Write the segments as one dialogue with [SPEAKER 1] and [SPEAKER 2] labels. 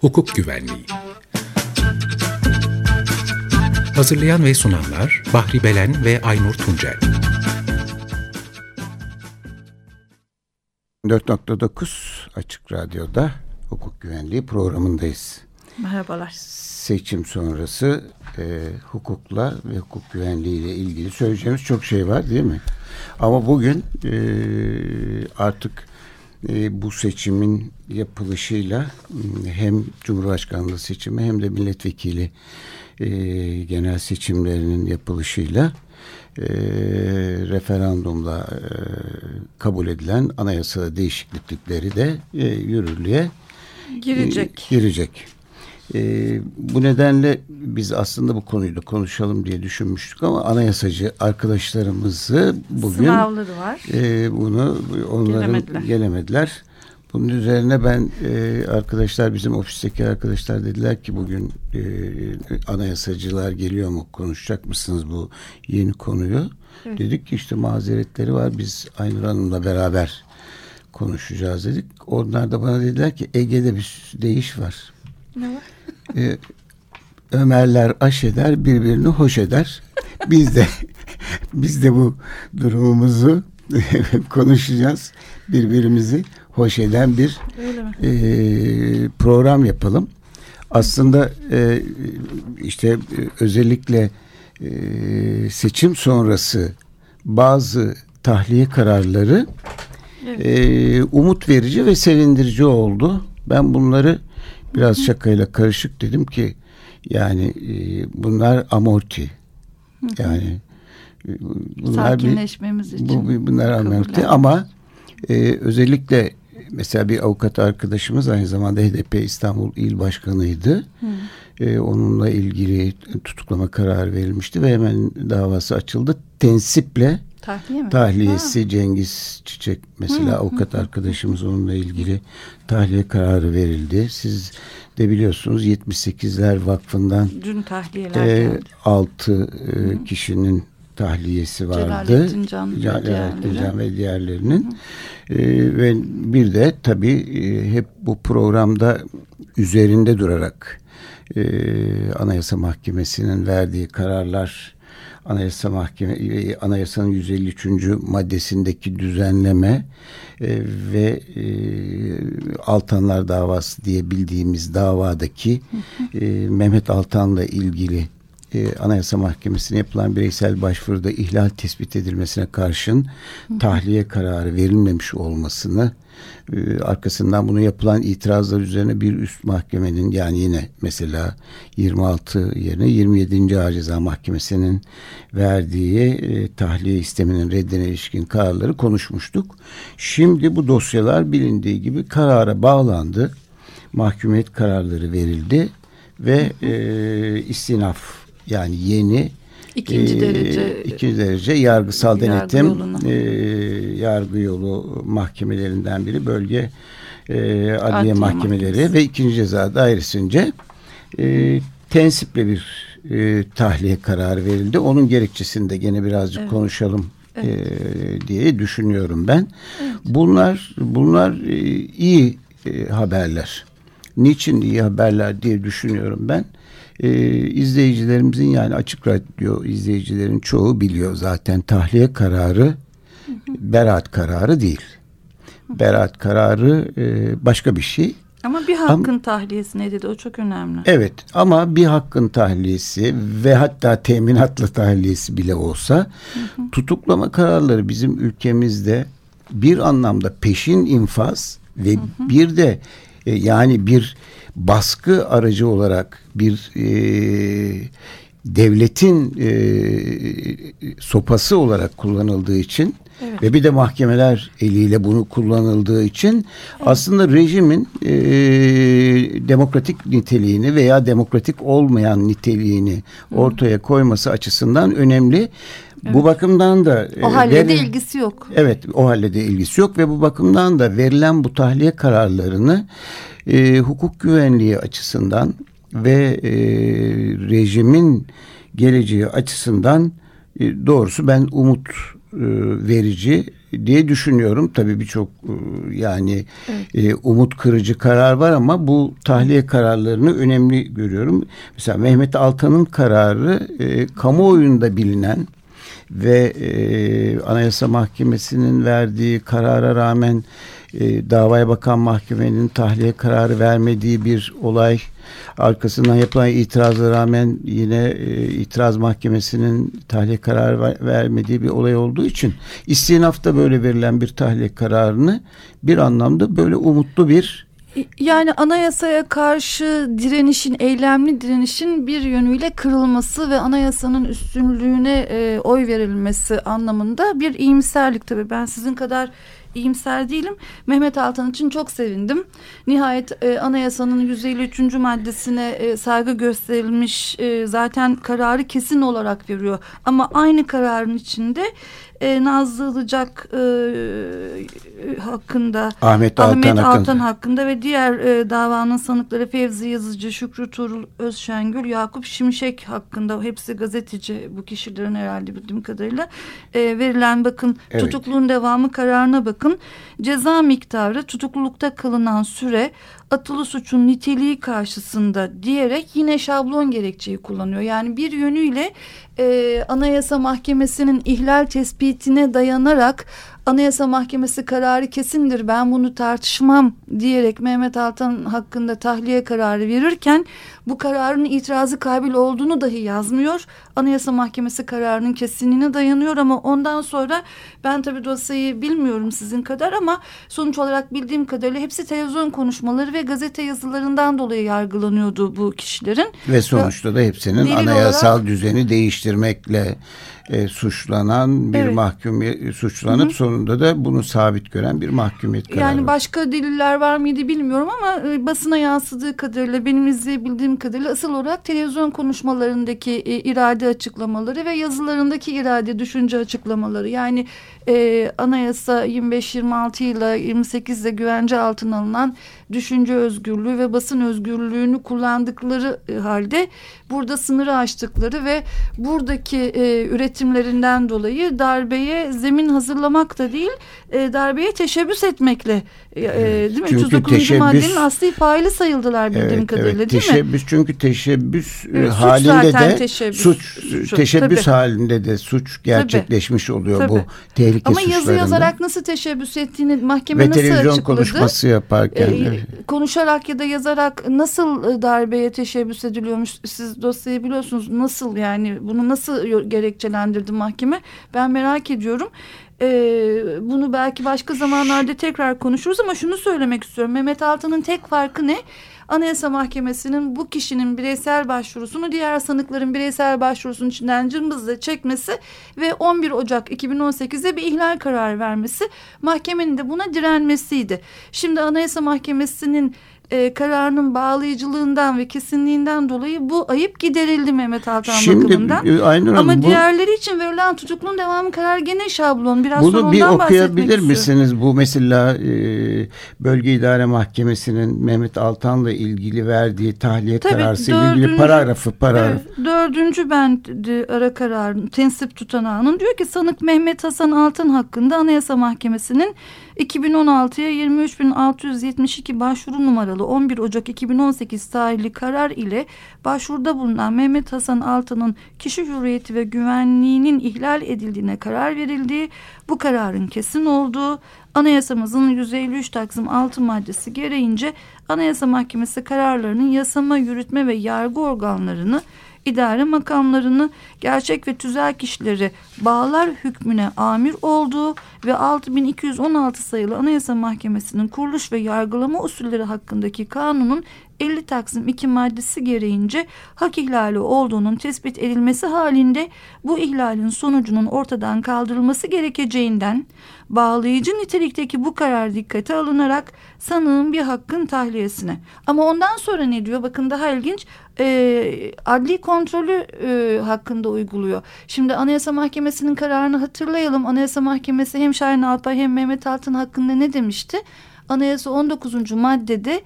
[SPEAKER 1] Hukuk Güvenliği Hazırlayan ve sunanlar Bahri Belen ve Aynur Tuncel
[SPEAKER 2] 4.9 Açık Radyo'da hukuk güvenliği programındayız.
[SPEAKER 3] Merhabalar.
[SPEAKER 2] Seçim sonrası e, hukukla ve hukuk güvenliği ile ilgili söyleyeceğimiz çok şey var değil mi? Ama bugün e, artık e, bu seçimin yapılışıyla hem Cumhurbaşkanlığı seçimi hem de milletvekili e, genel seçimlerinin yapılışıyla e, referandumla e, kabul edilen anayasa değişiklikleri de e, yürürlüğe
[SPEAKER 3] girecek.
[SPEAKER 2] E, girecek. E, bu nedenle biz aslında bu konuyu da konuşalım diye düşünmüştük ama anayasacı arkadaşlarımızı bugün
[SPEAKER 3] sınavları var.
[SPEAKER 2] E, bunu onların gelemediler. gelemediler. Bunun üzerine ben e, arkadaşlar bizim ofisteki arkadaşlar dediler ki bugün e, anayasacılar geliyor mu konuşacak mısınız bu yeni konuyu? Evet. Dedik ki işte mazeretleri var biz Aynur Hanım'la beraber konuşacağız dedik. Onlar da bana dediler ki Ege'de bir değiş var.
[SPEAKER 3] Ne var?
[SPEAKER 2] E, Ömerler aş eder birbirini hoş eder. Biz de biz de bu durumumuzu konuşacağız birbirimizi hoş eden bir e, program yapalım. Aslında e, işte özellikle e, seçim sonrası bazı tahliye kararları evet. e, umut verici ve sevindirici oldu. Ben bunları biraz şakayla karışık dedim ki yani e, bunlar amorti. Yani
[SPEAKER 3] e, bunlar Sakinleşmemiz
[SPEAKER 2] bir,
[SPEAKER 3] için.
[SPEAKER 2] Bu, bunlar amorti ama e, özellikle mesela bir avukat arkadaşımız aynı zamanda HDP İstanbul İl Başkanı'ydı. Ee, onunla ilgili tutuklama kararı verilmişti ve hemen davası açıldı. Tensiple
[SPEAKER 3] Tahliye mi?
[SPEAKER 2] tahliyesi ha. Cengiz Çiçek mesela hı, avukat hı, arkadaşımız onunla ilgili tahliye kararı verildi. Siz de biliyorsunuz 78'ler Vakfı'ndan
[SPEAKER 3] Dün tahliyeler e,
[SPEAKER 2] 6 e, kişinin tahliyesi vardı.
[SPEAKER 3] Celalettin Can,
[SPEAKER 2] ve diğerlerinin. Hı. E, ve bir de tabii e, hep bu programda üzerinde durarak e, Anayasa Mahkemesi'nin verdiği kararlar Anayasa Mahkeme Anayasanın 153. maddesindeki düzenleme e, ve e, Altanlar davası diye bildiğimiz davadaki e, Mehmet Altan'la ilgili e, Anayasa Mahkemesi'ne yapılan bireysel başvuruda ihlal tespit edilmesine karşın tahliye kararı verilmemiş olmasını e, arkasından bunu yapılan itirazlar üzerine bir üst mahkemenin yani yine mesela 26 yerine 27. Ağır Ceza Mahkemesi'nin verdiği e, tahliye isteminin reddine ilişkin kararları konuşmuştuk. Şimdi bu dosyalar bilindiği gibi karara bağlandı. Mahkumiyet kararları verildi ve e, istinaf yani yeni
[SPEAKER 3] ikinci e, derece
[SPEAKER 2] ikinci derece yargısal yargı denetim yoluna. e, yargı yolu mahkemelerinden biri bölge e, adliye, mahkemeleri mahkemesi. ve ikinci ceza dairesince e, tensiple bir e, tahliye kararı verildi. Onun gerekçesinde gene birazcık evet. konuşalım evet. E, diye düşünüyorum ben. Evet. Bunlar bunlar e, iyi e, haberler. Niçin iyi haberler diye düşünüyorum ben e, izleyicilerimizin yani açık radyo izleyicilerin çoğu biliyor zaten tahliye kararı beraat kararı değil. Beraat kararı e, başka bir şey.
[SPEAKER 3] Ama bir hakkın ama, tahliyesi ne dedi o çok önemli.
[SPEAKER 2] Evet ama bir hakkın tahliyesi ve hatta teminatlı tahliyesi bile olsa hı hı. tutuklama kararları bizim ülkemizde bir anlamda peşin infaz ve hı hı. bir de e, yani bir baskı aracı olarak bir e, devletin e, sopası olarak kullanıldığı için evet. ve bir de mahkemeler eliyle bunu kullanıldığı için evet. aslında rejimin e, demokratik niteliğini veya demokratik olmayan niteliğini Hı. ortaya koyması açısından önemli. Evet. Bu bakımdan da
[SPEAKER 3] o e, halle de ilgisi yok.
[SPEAKER 2] Evet, o halle de ilgisi yok ve bu bakımdan da verilen bu tahliye kararlarını e, hukuk güvenliği açısından ve e, rejimin geleceği açısından e, doğrusu ben umut e, verici diye düşünüyorum. Tabii birçok e, yani evet. e, umut kırıcı karar var ama bu tahliye kararlarını önemli görüyorum. Mesela Mehmet Altan'ın kararı e, kamuoyunda bilinen ve e, Anayasa Mahkemesi'nin verdiği karara rağmen e, davaya bakan mahkemenin tahliye kararı vermediği bir olay arkasından yapılan itirazlara rağmen yine e, itiraz mahkemesinin tahliye kararı ver, vermediği bir olay olduğu için istinafta böyle verilen bir tahliye kararını bir anlamda böyle umutlu bir
[SPEAKER 3] yani anayasaya karşı direnişin, eylemli direnişin bir yönüyle kırılması ve anayasanın üstünlüğüne e, oy verilmesi anlamında bir iyimserlik tabii. Ben sizin kadar iyimser değilim. Mehmet Altan için çok sevindim. Nihayet e, anayasanın 153. maddesine e, saygı gösterilmiş e, zaten kararı kesin olarak veriyor. Ama aynı kararın içinde e, Nazlı Ilıcak e, hakkında
[SPEAKER 2] Ahmet,
[SPEAKER 3] Ahmet
[SPEAKER 2] Altan,
[SPEAKER 3] Altan
[SPEAKER 2] hakkında.
[SPEAKER 3] hakkında ve diğer e, davanın sanıkları Fevzi Yazıcı, Şükrü Tuğrul Özşengül, Yakup Şimşek hakkında hepsi gazeteci bu kişilerin herhalde bildiğim kadarıyla e, verilen bakın evet. tutukluğun devamı kararına bakın. Ceza miktarı tutuklulukta kalınan süre atılı suçun niteliği karşısında diyerek yine şablon gerekçeyi kullanıyor. Yani bir yönüyle e, Anayasa Mahkemesi'nin ihlal tespitine dayanarak Anayasa Mahkemesi kararı kesindir ben bunu tartışmam diyerek Mehmet Altan hakkında tahliye kararı verirken bu kararın itirazı kabil olduğunu dahi yazmıyor. Anayasa Mahkemesi kararının kesinliğine dayanıyor ama ondan sonra ben tabii dosyayı bilmiyorum sizin kadar ama sonuç olarak bildiğim kadarıyla hepsi televizyon konuşmaları ve gazete yazılarından dolayı yargılanıyordu bu kişilerin.
[SPEAKER 2] Ve sonuçta da hepsinin anayasal olarak, düzeni değiştirmekle e, suçlanan bir evet. mahkum suçlanıp Hı -hı. sonunda da bunu sabit gören bir mahkumiyet kararı.
[SPEAKER 3] Yani başka deliller var mıydı bilmiyorum ama e, basına yansıdığı kadarıyla benim izleyebildiğim kadarıyla asıl olarak televizyon konuşmalarındaki e, irade açıklamaları ve yazılarındaki irade düşünce açıklamaları. Yani e, anayasa 25-26 ile 28 ile güvence altına alınan düşünce özgürlüğü ve basın özgürlüğünü kullandıkları e, halde burada sınırı aştıkları ve buradaki e, üretimlerinden dolayı darbeye zemin hazırlamak da değil e, darbeye teşebbüs etmekle e, e değil mi? Çünkü 39. teşebbüs, maddenin asli faili sayıldılar bildiğim evet, kadarıyla evet, değil
[SPEAKER 2] teşebbüs,
[SPEAKER 3] mi?
[SPEAKER 2] Çünkü teşebbüs e, evet, halinde de teşebbüs, suç, suç teşebbüs tabii. halinde de suç gerçekleşmiş tabii, oluyor tabii. bu tehlike
[SPEAKER 3] Ama yazı yazarak nasıl teşebbüs ettiğini mahkeme
[SPEAKER 2] Ve
[SPEAKER 3] nasıl
[SPEAKER 2] televizyon
[SPEAKER 3] açıkladı?
[SPEAKER 2] konuşması yaparken. Ee,
[SPEAKER 3] konuşarak ya da yazarak nasıl darbeye teşebbüs ediliyormuş siz dosyayı biliyorsunuz nasıl yani bunu nasıl gerekçelendirdi mahkeme ben merak ediyorum. Ee, bunu belki başka zamanlarda tekrar konuşuruz ama şunu söylemek istiyorum. Mehmet Altan'ın tek farkı ne? Anayasa Mahkemesi'nin bu kişinin bireysel başvurusunu diğer sanıkların bireysel başvurusunun içinden cımbızla çekmesi ve 11 Ocak 2018'de bir ihlal kararı vermesi mahkemenin de buna direnmesiydi. Şimdi Anayasa Mahkemesi'nin e, kararının bağlayıcılığından ve kesinliğinden dolayı bu ayıp giderildi Mehmet Altan Şimdi, bakımından. E, Aynur Ama bu, diğerleri için verilen tutukluluğun devamı karar gene şablon. Biraz
[SPEAKER 2] bunu bir okuyabilir misiniz? Bu mesela e, Bölge İdare Mahkemesi'nin Mehmet Altan'la ilgili verdiği tahliye Tabii, kararıyla ilgili paragrafı paragraf.
[SPEAKER 3] Evet, dördüncü bendi ara kararın tensip tutanağının diyor ki sanık Mehmet Hasan Altan hakkında Anayasa Mahkemesi'nin 2016'ya 23.672 başvuru numaralı 11 Ocak 2018 tarihli karar ile başvuruda bulunan Mehmet Hasan Altan'ın kişi hürriyeti ve güvenliğinin ihlal edildiğine karar verildiği, bu kararın kesin olduğu, anayasamızın 153 Taksim 6 maddesi gereğince Anayasa Mahkemesi kararlarının yasama, yürütme ve yargı organlarını idare makamlarını gerçek ve tüzel kişileri bağlar hükmüne amir olduğu ve 6216 sayılı Anayasa Mahkemesi'nin kuruluş ve yargılama usulleri hakkındaki kanunun 50 Taksim 2 maddesi gereğince hak ihlali olduğunun tespit edilmesi halinde bu ihlalin sonucunun ortadan kaldırılması gerekeceğinden bağlayıcı nitelikteki bu karar dikkate alınarak sanığın bir hakkın tahliyesine. Ama ondan sonra ne diyor? Bakın daha ilginç e, adli kontrolü e, hakkında uyguluyor. Şimdi Anayasa Mahkemesi'nin kararını hatırlayalım. Anayasa Mahkemesi hem Şahin Alpay hem Mehmet Altın hakkında ne demişti? Anayasa 19. maddede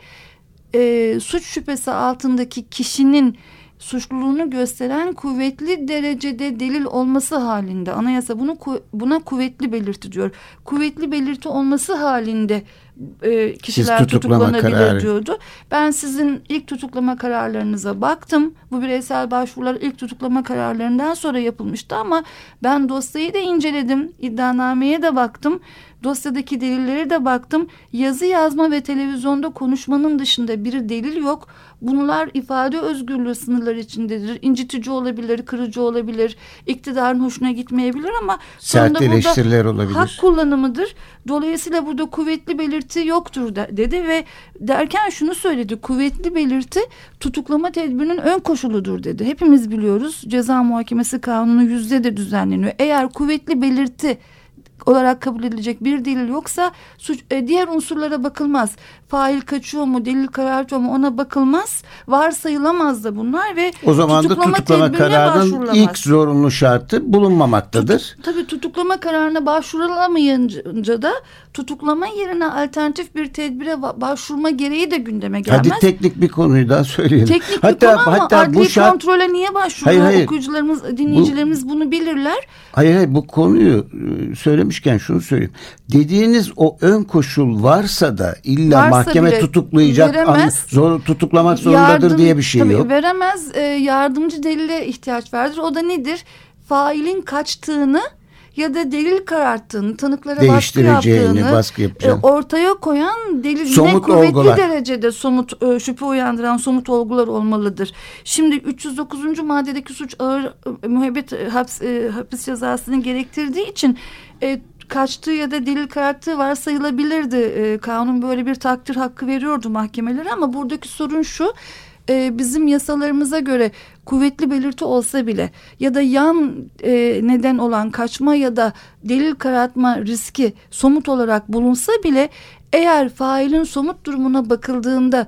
[SPEAKER 3] e, suç şüphesi altındaki kişinin suçluluğunu gösteren kuvvetli derecede delil olması halinde anayasa bunu buna kuvvetli belirti diyor. Kuvvetli belirti olması halinde e, kişiler tutuklanabilir kararı. diyordu. Ben sizin ilk tutuklama kararlarınıza baktım. Bu bireysel başvurular ilk tutuklama kararlarından sonra yapılmıştı ama ben dosyayı da inceledim. İddianameye de baktım. Dosyadaki delilleri de baktım. Yazı yazma ve televizyonda konuşmanın dışında bir delil yok. Bunlar ifade özgürlüğü sınırları içindedir. İncitici olabilir, kırıcı olabilir, iktidarın hoşuna gitmeyebilir ama
[SPEAKER 2] sert eleştiriler olabilir.
[SPEAKER 3] Hak kullanımıdır. Dolayısıyla burada kuvvetli belirti yoktur dedi ve derken şunu söyledi. Kuvvetli belirti tutuklama tedbirinin ön koşuludur dedi. Hepimiz biliyoruz ceza muhakemesi kanunu yüzde de düzenleniyor. Eğer kuvvetli belirti olarak kabul edilecek bir delil yoksa suç, e, diğer unsurlara bakılmaz. Fail kaçıyor mu, delil karartıyor mu ona bakılmaz. Varsayılamaz da bunlar ve
[SPEAKER 2] o zaman tutuklama da tutuklama kararının ilk zorunlu şartı bulunmamaktadır.
[SPEAKER 3] Tutuk, tabii tutuklama kararına başvurulamayınca da tutuklama yerine alternatif bir tedbire başvurma gereği de gündeme gelmez.
[SPEAKER 2] Hadi teknik bir konuyu daha söyleyelim.
[SPEAKER 3] Teknik hatta, bir konu ama hatta adli bu şart... kontrole niye başvuruyor? Hayır, hayır. Okuyucularımız, dinleyicilerimiz bu... bunu bilirler.
[SPEAKER 2] Hayır hayır bu konuyu e, söylemişken şunu söyleyeyim. Dediğiniz o ön koşul varsa da illa varsa mahkeme tutuklayacak, veremez, zor, tutuklamak zorundadır yardım, diye bir şey tabii yok.
[SPEAKER 3] Veremez, e, yardımcı delile ihtiyaç vardır. O da nedir? Failin kaçtığını ya da delil kararttığını, tanıklara baskı yaptığını baskı e, ortaya koyan delil somut kuvvetli olgular. derecede somut e, şüphe uyandıran somut olgular olmalıdır. Şimdi 309. maddedeki suç ağır e, müebbet e, haps, e, hapis cezasını gerektirdiği için e, kaçtığı ya da delil kararttığı varsayılabilirdi. E, kanun böyle bir takdir hakkı veriyordu mahkemelere ama buradaki sorun şu e, bizim yasalarımıza göre kuvvetli belirti olsa bile ya da yan e, neden olan kaçma ya da delil karartma riski somut olarak bulunsa bile eğer failin somut durumuna bakıldığında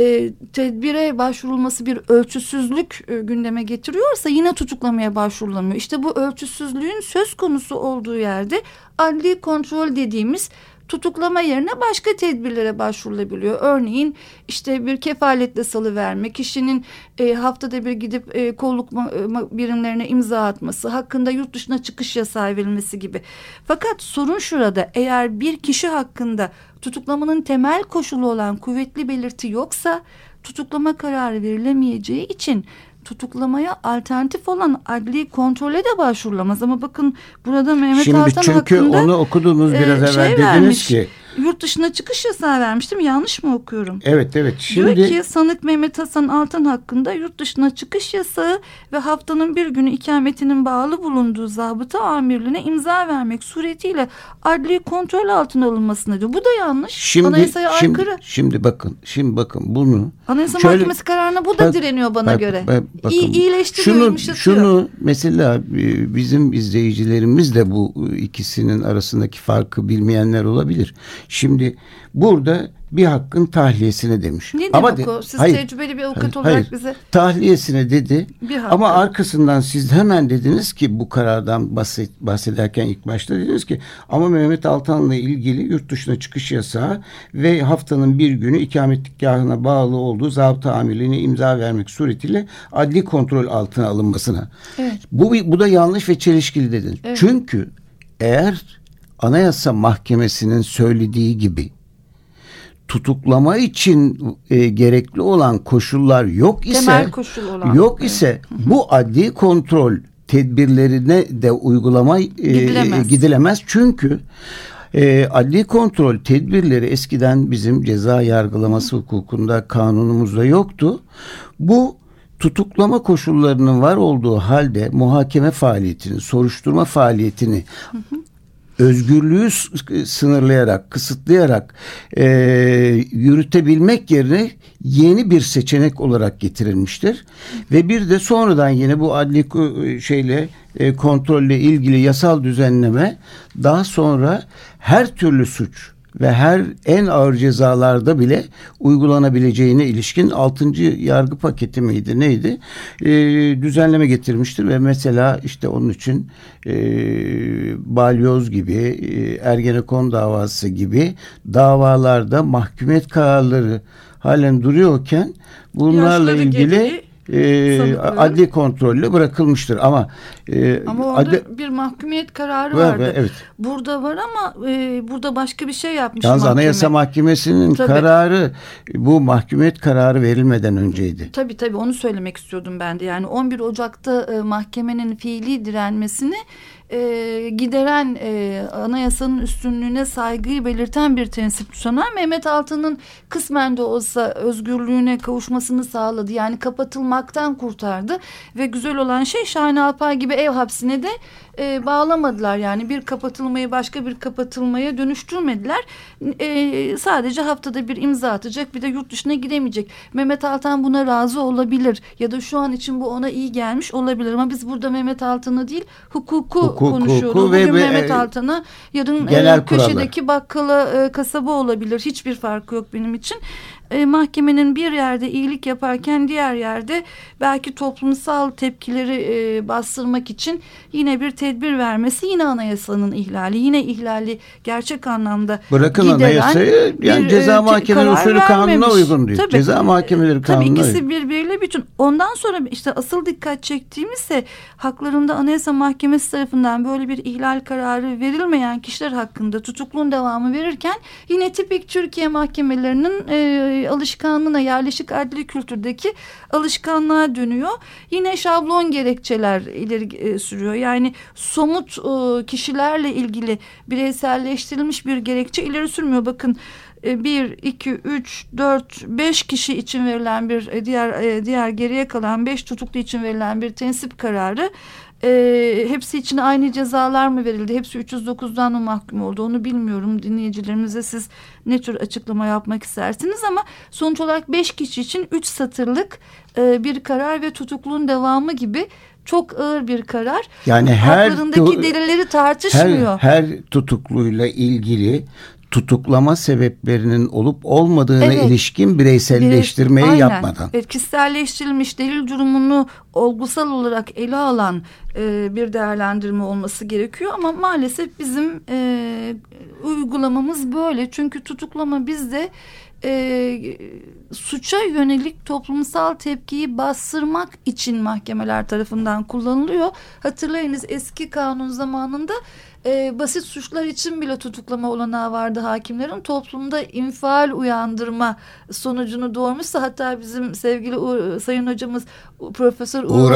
[SPEAKER 3] e, tedbire başvurulması bir ölçüsüzlük e, gündeme getiriyorsa yine tutuklamaya başvurulamıyor. İşte bu ölçüsüzlüğün söz konusu olduğu yerde adli kontrol dediğimiz tutuklama yerine başka tedbirlere başvurulabiliyor. Örneğin işte bir kefaletle salı verme, kişinin e, haftada bir gidip e, kolluk e, birimlerine imza atması, hakkında yurt dışına çıkış yasağı verilmesi gibi. Fakat sorun şurada eğer bir kişi hakkında tutuklamanın temel koşulu olan kuvvetli belirti yoksa tutuklama kararı verilemeyeceği için tutuklamaya alternatif olan adli kontrole de başvurulamaz. Ama bakın burada Mehmet Şimdi Altan
[SPEAKER 2] çünkü
[SPEAKER 3] hakkında
[SPEAKER 2] onu okudunuz biraz e, evvel şey dediniz vermiş, ki
[SPEAKER 3] yurt dışına çıkış yasağı vermiştim. Yanlış mı okuyorum?
[SPEAKER 2] Evet evet.
[SPEAKER 3] Şimdi... Diyor ki sanık Mehmet Hasan Altın hakkında yurt dışına çıkış yasağı ve haftanın bir günü ikametinin bağlı bulunduğu zabıta amirliğine imza vermek suretiyle adli kontrol altına alınmasına diyor. Bu da yanlış.
[SPEAKER 2] Şimdi, Anayasaya şimdi, aykırı. Şimdi bakın, şimdi bakın bunu.
[SPEAKER 3] Anayasa şöyle, Mahkemesi kararına bu da bak, direniyor bana bak, göre. Bak, bakın, İyi,
[SPEAKER 2] iyileştiriyor, şunu, şunu mesela e, bizim izleyicilerimiz de bu ikisinin arasındaki farkı bilmeyenler olabilir. Şimdi burada bir hakkın tahliyesine demiş.
[SPEAKER 3] Ne ama demek de, o? Siz hayır, tecrübeli bir avukat hayır, olarak hayır, bize.
[SPEAKER 2] Tahliyesine dedi ama arkasından siz hemen dediniz ki bu karardan bahset, bahsederken ilk başta dediniz ki ama Mehmet Altan'la ilgili yurt dışına çıkış yasağı ve haftanın bir günü ikametgahına bağlı olduğu zabıta amirliğine imza vermek suretiyle adli kontrol altına alınmasına. Evet. Bu, bu da yanlış ve çelişkili dediniz. Evet. Çünkü eğer Anayasa Mahkemesi'nin söylediği gibi tutuklama için e, gerekli olan koşullar yok ise Temel koşul olan. yok ise bu adli kontrol tedbirlerine de uygulama e, gidilemez. gidilemez. Çünkü e, adli kontrol tedbirleri eskiden bizim ceza yargılaması hukukunda kanunumuzda yoktu. Bu tutuklama koşullarının var olduğu halde muhakeme faaliyetini, soruşturma faaliyetini hı hı özgürlüğü sınırlayarak, kısıtlayarak e, yürütebilmek yerine yeni bir seçenek olarak getirilmiştir. Ve bir de sonradan yine bu adli şeyle e, kontrolle ilgili yasal düzenleme daha sonra her türlü suç ve her en ağır cezalarda bile uygulanabileceğine ilişkin 6. yargı paketi miydi neydi e, düzenleme getirmiştir ve mesela işte onun için e, balyoz gibi e, Ergenekon davası gibi davalarda mahkumiyet kararları halen duruyorken bunlarla ilgili e, adli kontrolle bırakılmıştır ama
[SPEAKER 3] e, ama orada adli, bir mahkumiyet kararı var, vardı. Evet. Burada var ama e, burada başka bir şey yapmış.
[SPEAKER 2] Yalnız mahkeme. Anayasa Mahkemesi'nin tabii. kararı bu mahkumiyet kararı verilmeden önceydi.
[SPEAKER 3] Tabii tabii onu söylemek istiyordum ben de. Yani 11 Ocak'ta e, mahkemenin fiili direnmesini e, gideren e, anayasanın üstünlüğüne saygıyı belirten bir tensip tutanağı Mehmet Altan'ın kısmen de olsa özgürlüğüne kavuşmasını sağladı. Yani kapatılmaktan kurtardı ve güzel olan şey Şahane Alpay gibi ev hapsine de e, bağlamadılar. Yani bir kapatılmayı başka bir kapatılmaya dönüştürmediler. E, sadece haftada bir imza atacak bir de yurt dışına gidemeyecek. Mehmet Altan buna razı olabilir ya da şu an için bu ona iyi gelmiş olabilir ama biz burada Mehmet Altan'ı değil hukuku, hukuku konuşuyoruz. Hukuku Bugün ve, Mehmet Altan'a yarın e, köşedeki bakkala e, kasaba olabilir. Hiçbir farkı yok benim için e, mahkemenin bir yerde iyilik yaparken diğer yerde belki toplumsal tepkileri e, bastırmak için yine bir tedbir vermesi yine anayasanın ihlali yine ihlali gerçek anlamda
[SPEAKER 2] bırakın anayasayı yani bir, ceza e, mahkemeleri usulü kanununa uygun diyor. Tabii, ceza mahkemeleri kanununa
[SPEAKER 3] Tabii ikisi birbiriyle bütün. Ondan sonra işte asıl dikkat çektiğimiz ise haklarında anayasa mahkemesi tarafından böyle bir ihlal kararı verilmeyen kişiler hakkında tutukluluğun devamı verirken yine tipik Türkiye mahkemelerinin e, alışkanlığına yerleşik adli kültürdeki alışkanlığa dönüyor. Yine şablon gerekçeler ileri e, sürüyor. Yani somut e, kişilerle ilgili bireyselleştirilmiş bir gerekçe ileri sürmüyor. Bakın e, bir, iki, üç, dört, beş kişi için verilen bir e, diğer e, diğer geriye kalan beş tutuklu için verilen bir tensip kararı e, hepsi için aynı cezalar mı verildi? Hepsi 309'dan mı mahkum oldu? Onu bilmiyorum. Dinleyicilerimize siz ne tür açıklama yapmak istersiniz ama sonuç olarak beş kişi için üç satırlık e, bir karar ve tutukluğun devamı gibi çok ağır bir karar. Yani her delilleri tartışmıyor.
[SPEAKER 2] Her, her tutukluyla ilgili tutuklama sebeplerinin olup olmadığına evet. ilişkin bireyselleştirmeyi Aynen. yapmadan.
[SPEAKER 3] Evet, kişiselleştirilmiş delil durumunu olgusal olarak ele alan e, bir değerlendirme olması gerekiyor ama maalesef bizim e, uygulamamız böyle çünkü tutuklama bizde e, suça yönelik toplumsal tepkiyi bastırmak için mahkemeler tarafından kullanılıyor. Hatırlayınız eski kanun zamanında e, basit suçlar için bile tutuklama olanağı vardı hakimlerin. Toplumda infial uyandırma sonucunu doğurmuşsa hatta bizim sevgili Uğur, sayın hocamız Profesör Uğur, Uğur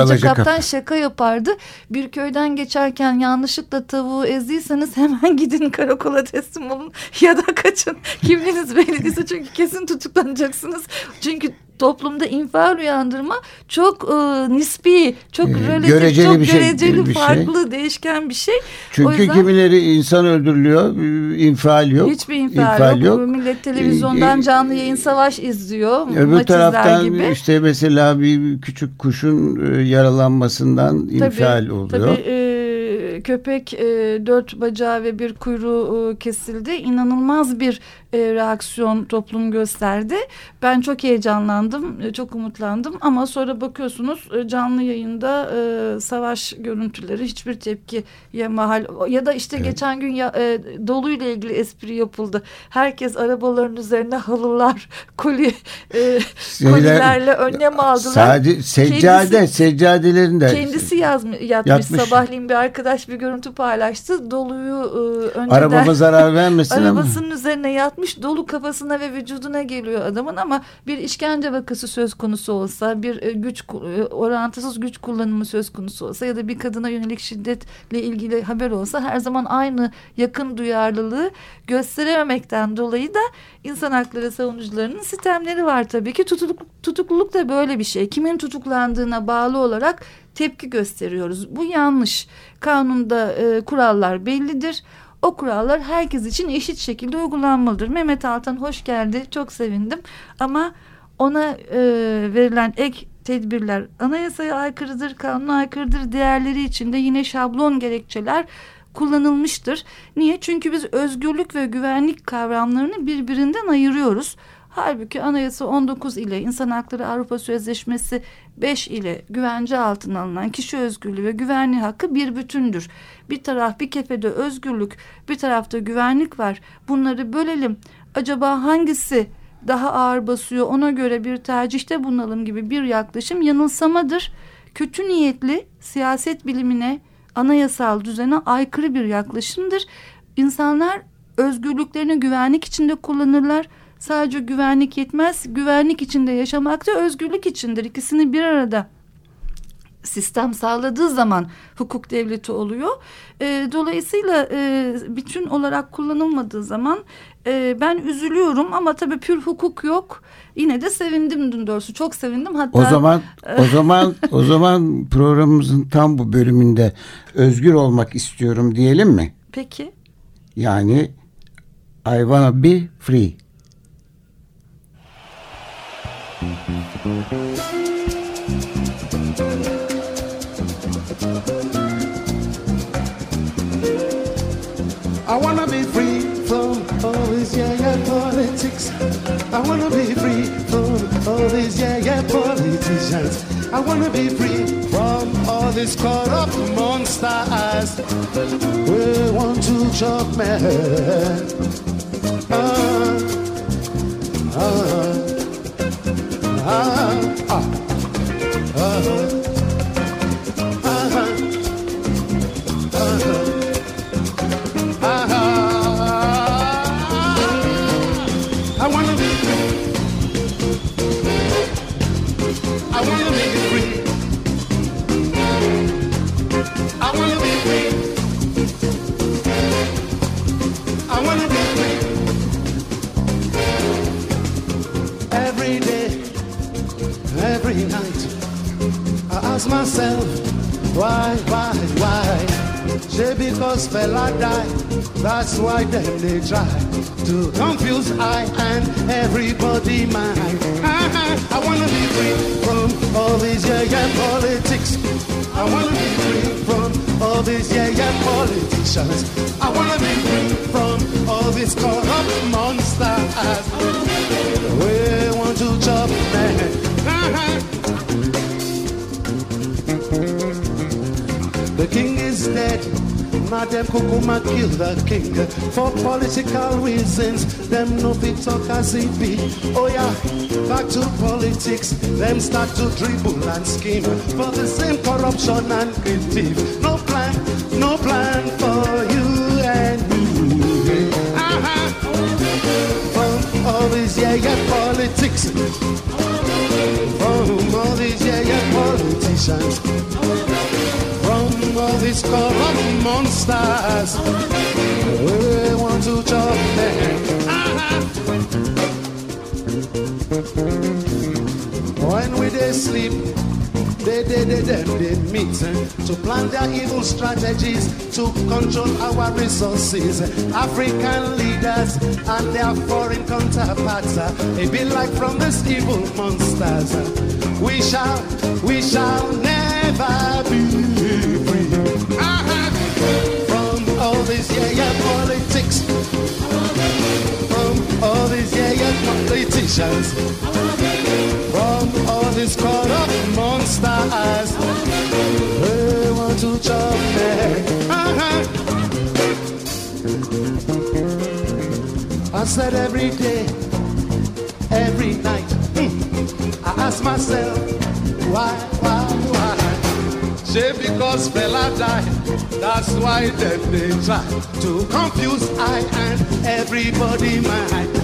[SPEAKER 3] şaka yapardı. Bir köyden geçerken yanlışlıkla tavuğu ezdiyseniz hemen gidin karakola teslim olun ya da kaçın. Kimliğiniz belli değilse çünkü kesin tutuklanacaksınız. Çünkü toplumda infial uyandırma çok e, nispi, çok ee, relatif, göreceli çok bir şey, göreceli, şey. farklı, şey. değişken bir şey.
[SPEAKER 2] Çünkü yüzden, kimileri insan öldürülüyor, infial yok.
[SPEAKER 3] Hiçbir infial, infial yok. yok. Millet televizyondan ee, canlı yayın savaş izliyor.
[SPEAKER 2] Öbür taraftan gibi. işte mesela bir küçük kuşun e, yaralanmasından infial tabii, oluyor. Tabii
[SPEAKER 3] e, köpek e, dört bacağı ve bir kuyruğu e, kesildi. İnanılmaz bir e, reaksiyon toplum gösterdi. Ben çok heyecanlandım, e, çok umutlandım ama sonra bakıyorsunuz e, canlı yayında e, savaş görüntüleri hiçbir tepkiye mahal ya da işte evet. geçen gün ya, e, dolu ile ilgili espri yapıldı. Herkes arabaların üzerine halılar, koli e, kolilerle önlem aldılar.
[SPEAKER 2] Sadece seccade, kendisi, seccadelerin de
[SPEAKER 3] kendisi yazmış, yatmış, yatmış. Sabahleyin bir arkadaş bir görüntü paylaştı. Doluyu e, önceden
[SPEAKER 2] arabama zarar vermesin
[SPEAKER 3] arabasının ama. üzerine yatmış 60 dolu kafasına ve vücuduna geliyor adamın ama bir işkence vakası söz konusu olsa bir e, güç e, orantısız güç kullanımı söz konusu olsa ya da bir kadına yönelik şiddetle ilgili haber olsa her zaman aynı yakın duyarlılığı gösterememekten dolayı da insan hakları savunucularının sistemleri var tabii ki tutukluk, tutukluluk da böyle bir şey. Kimin tutuklandığına bağlı olarak tepki gösteriyoruz. Bu yanlış. Kanunda e, kurallar bellidir. O kurallar herkes için eşit şekilde uygulanmalıdır. Mehmet Altan hoş geldi. Çok sevindim. Ama ona e, verilen ek tedbirler anayasaya aykırıdır, kanuna aykırıdır. Diğerleri için de yine şablon gerekçeler kullanılmıştır. Niye? Çünkü biz özgürlük ve güvenlik kavramlarını birbirinden ayırıyoruz. Halbuki Anayasa 19 ile İnsan Hakları Avrupa Sözleşmesi 5 ile güvence altına alınan kişi özgürlüğü ve güvenliği hakkı bir bütündür. Bir taraf bir kefede özgürlük, bir tarafta güvenlik var. Bunları bölelim. Acaba hangisi daha ağır basıyor ona göre bir tercihte bulunalım gibi bir yaklaşım yanılsamadır. Kötü niyetli siyaset bilimine anayasal düzene aykırı bir yaklaşımdır. İnsanlar özgürlüklerini güvenlik içinde kullanırlar. Sadece güvenlik yetmez. Güvenlik içinde yaşamak da özgürlük içindir. İkisini bir arada sistem sağladığı zaman hukuk devleti oluyor. E, dolayısıyla e, bütün olarak kullanılmadığı zaman e, ben üzülüyorum ama tabii pür hukuk yok. Yine de sevindim dün doğrusu çok sevindim. Hatta
[SPEAKER 2] o zaman o zaman o zaman programımızın tam bu bölümünde özgür olmak istiyorum diyelim mi?
[SPEAKER 3] Peki.
[SPEAKER 2] Yani I wanna be free.
[SPEAKER 4] I wanna be free from all this yeah yeah politics. I wanna be free from all these yeah yeah politicians. I wanna be free from all these corrupt monsters. We want to chop me. Ah, ah, ah, ah, ah. Fella die, that's why then they try to confuse I and everybody mind. I wanna be free from all these yeah yeah politics. I wanna be free from all these yeah yeah politicians. I wanna be free from all these corrupt monsters. We want to chop man. The king is dead. Madam Kukuma kill the king for political reasons. Them no fit talk as it be. Oh yeah, back to politics. Them start to dribble and scheme for the same corruption and greed. No plan, no plan for you and me. Uh-huh. From all these yeah yeah politics. From all these yeah yeah politicians these corrupt monsters. We want to chop them. Uh-huh. When we they sleep, they, they, they, they, they meet to plan their evil strategies to control our resources. African leaders and their foreign counterparts, eh, a bit like from these evil monsters. We shall, we shall politicians. From all these corrupt monsters. They want to chop me. Uh-huh. I said every day, every night. Mm, I ask myself, why, why, why? Say because fella died, that's why then they try to confuse I and everybody mind.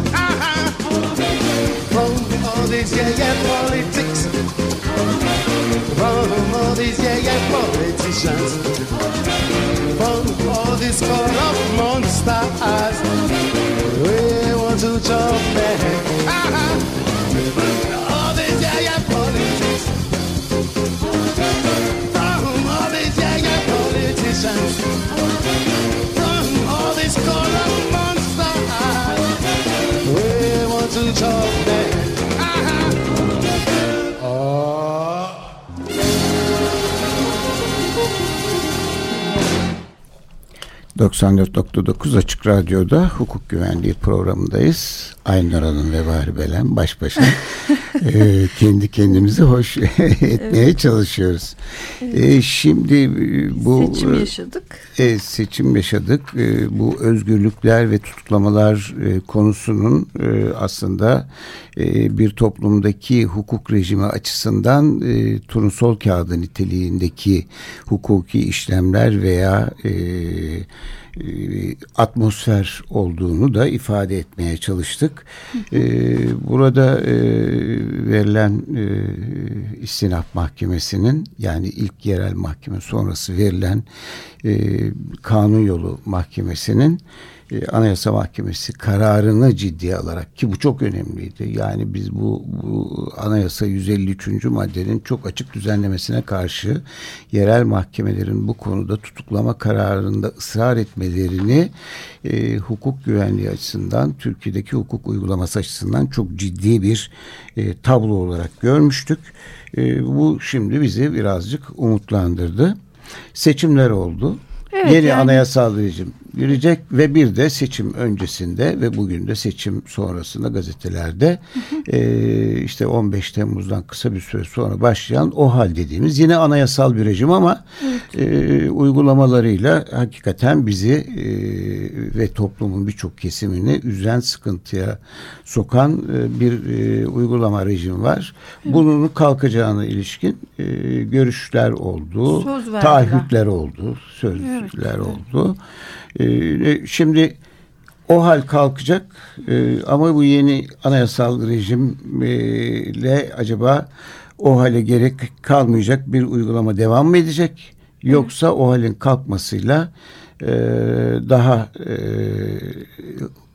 [SPEAKER 4] From all these yeah yeah politics, from all these yeah yeah politicians, from all these corrupt monsters, we want to jump back. All these yeah yeah politics. innocence from all this corrupt monster. We want to talk that.
[SPEAKER 2] 94.9 Açık Radyo'da hukuk güvenliği programındayız. Aynur Hanım ve Bahri Belen baş başa. e, kendi kendimizi hoş etmeye evet. çalışıyoruz. Evet. E, şimdi e, bu
[SPEAKER 3] seçim yaşadık.
[SPEAKER 2] E, seçim yaşadık. E, bu özgürlükler ve tutuklamalar e, konusunun e, aslında e, bir toplumdaki hukuk rejimi açısından e, turnusol kağıdı niteliğindeki hukuki işlemler veya e, e, atmosfer olduğunu da ifade etmeye çalıştık. E, burada e, verilen istinaf mahkemesinin yani ilk yerel mahkeme sonrası verilen kanun yolu mahkemesinin e, Anayasa Mahkemesi kararını ciddiye alarak ki bu çok önemliydi. Yani biz bu, bu Anayasa 153. maddenin çok açık düzenlemesine karşı yerel mahkemelerin bu konuda tutuklama kararında ısrar etmelerini e, hukuk güvenliği açısından Türkiye'deki hukuk uygulaması açısından çok ciddi bir e, tablo olarak görmüştük. E, bu şimdi bizi birazcık umutlandırdı. Seçimler oldu. Evet, Yeni yani... anayasal rejim girecek ve bir de seçim öncesinde ve bugün de seçim sonrasında gazetelerde E, işte 15 Temmuz'dan kısa bir süre sonra başlayan o hal dediğimiz yine anayasal bir rejim ama evet. e, uygulamalarıyla hakikaten bizi e, ve toplumun birçok kesimini üzen sıkıntıya sokan e, bir e, uygulama rejim var. Evet. Bunun kalkacağına ilişkin e, görüşler oldu, taahhütler oldu, sözler evet. oldu. E, şimdi o hal kalkacak e, ama bu yeni anayasal rejimle acaba o hale gerek kalmayacak bir uygulama devam mı edecek? Yoksa o halin kalkmasıyla e, daha e,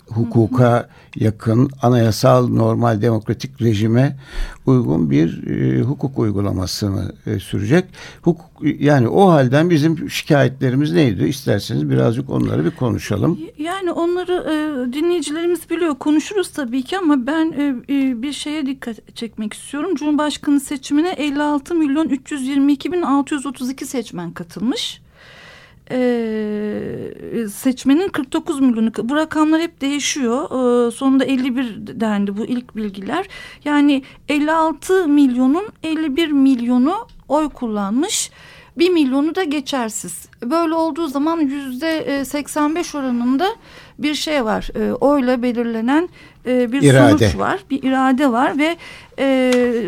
[SPEAKER 2] hukuka yakın, anayasal normal demokratik rejime uygun bir e, hukuk uygulamasını e, sürecek. Hukuk yani o halden bizim şikayetlerimiz neydi? İsterseniz birazcık onları bir konuşalım.
[SPEAKER 3] Yani onları e, dinleyicilerimiz biliyor. Konuşuruz tabii ki ama ben e, e bir şeye dikkat çekmek istiyorum. Cumhurbaşkanı seçimine 56 milyon 322 bin 632 seçmen katılmış e, seçmenin 49 milyonu. Bu rakamlar hep değişiyor. E, sonunda 51 dendi bu ilk bilgiler. Yani 56 milyonun 51 milyonu oy kullanmış. 1 milyonu da geçersiz. Böyle olduğu zaman yüzde 85 oranında bir şey var e, oyla belirlenen e, bir irade. sonuç var bir irade var ve e,